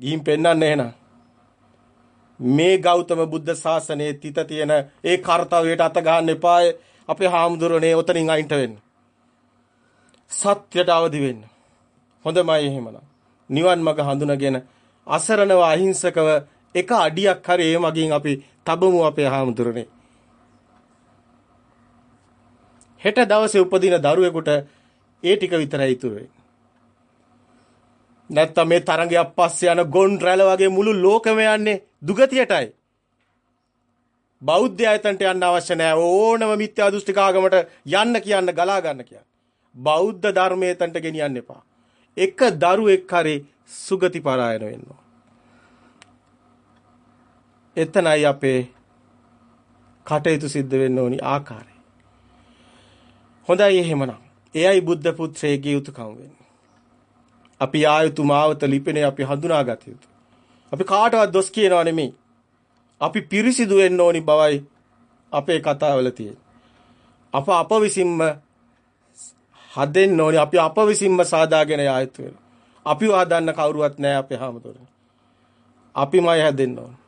ගිහින් පෙන්වන්න එහෙනම්. මේ ගෞතම බුද්ධ ශාසනයේ තිත තියෙන ඒ කාර්යයට අත ගන්න එපාය අපේ හාමුදුරනේ ඔතනින් අයින්ට වෙන්න. සත්‍යයට අවදි වෙන්න. හොඳමයි එහෙමනම්. නිවන් මඟ හඳුනගෙන අසරණව අහිංසකව එක අඩියක් හරි ඒ මගින් අපි තබමු අපේ හාමුදුරනේ. හෙට දවසේ උපදින දරුවෙකුට ඒ ටික විතරයි ඉතුරු වෙන්නේ. නැත්තම් මේ තරංගයක් පස්සේ යන ගොන් රැළ වගේ මුළු ලෝකෙම යන්නේ දුගතියටයි. බෞද්ධ ආයතනට යන්න අවශ්‍ය නැහැ. ඕනම මිත්‍යා දෘෂ්ටික ආගමට යන්න කියන්න ගලා ගන්න කියන්න. බෞද්ධ ධර්මයේ තන්ට ගෙනියන්න එපා. එක දරුවෙක් හරි සුගති පරායන වෙන්න එතනයි අපේ කටයුතු සිද්ධ වෙන්න ඕනි ආකාරය. හොඳයි එහෙමනම්. එයයි බුද්ධ පුත්‍රයාගේ යුතුයකම් වෙන්නේ. අපි ආයුතු මාවත ලිපෙනේ අපි හඳුනාගත යුතු. අපි කාටවත් දොස් කියනවා නෙමෙයි. අපි පිරිසිදු වෙන්න ඕනි බවයි අපේ කතාවල තියෙන්නේ. අප අප විසින්ම හදෙන්න ඕනි අපි අප විසින්ම සාදාගෙන යා යුතු වෙනවා. අපිව හදන්න කවුරුවත් නැහැ අපේ හැමතොරේ. අපිමයි හැදෙන්න ඕන.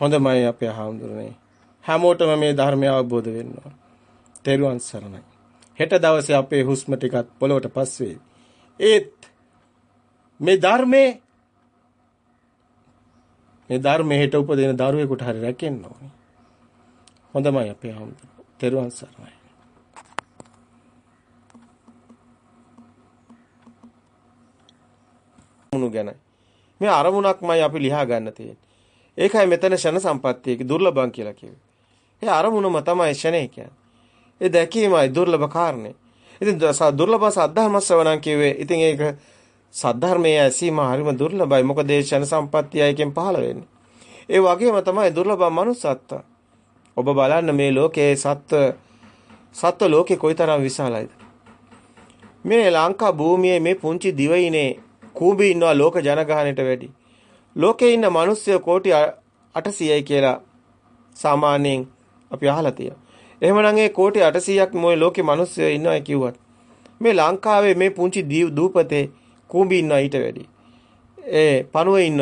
හොඳමයි අපේ හැමදොරනේ. හැමෝටම මේ ධර්මය අවබෝධ වෙන්න ඕන. තෙරුවන් සරණයි. හෙට දවසේ අපේ හුස්ම ටිකත් පොළොවට පස් වේවි. ඒත් මේ ධර්මයේ මේ ධර්මයේ හෙට උපදින දරුවෙකුට හරි රැකෙන්න ඕනේ. හොඳමයි අපේ හාමුදුරුවෝ. තෙරුවන් සරණයි. මුණු ගැන. මේ අරමුණක්මයි අපි ලියා ගන්න තියෙන්නේ. ඒකයි මෙතන ෂණ සම්පත්තියේ දුර්ලභම් කියලා කිව්වේ. ඒ අරමුණම තමයි ෂණේ කියන්නේ. ඒ දැකීමයි දුර්ලභ කාරණේ. ඉතින් දුර්ලභ සද්ධර්ම ශ්‍රවණම් කිව්වේ. ඉතින් ඒක සද්ධර්මයේ ඇසීම හරිම දුර්ලභයි. මොකද ඒ ෂණ සම්පත්තියයිකෙන් පහළ වෙන්නේ. ඒ වගේම තමයි දුර්ලභ මනුස්සත්ව. ඔබ බලන්න මේ ලෝකයේ සත්ව සත්ව ලෝකේ කොයිතරම් විශාලයිද? මේ ලංකා භූමියේ මේ පුංචි දිවයිනේ කූඹි ඉන්නවා ලෝක ජනගහනයට වැඩි. ලෝකේ ඉන්න මිනිස්සු කෝටි 800යි කියලා සාමාන්‍යයෙන් අපි අහලා තියෙනවා. එහෙමනම් ඒ කෝටි 800ක් මොයි ලෝකේ මිනිස්සු ඉන්නවා කිව්වත් මේ ලංකාවේ මේ පුංචි දූපතේ කූඹි ඉන්නවා ඊට වැඩි. ඒ පණුවේ ඉන්න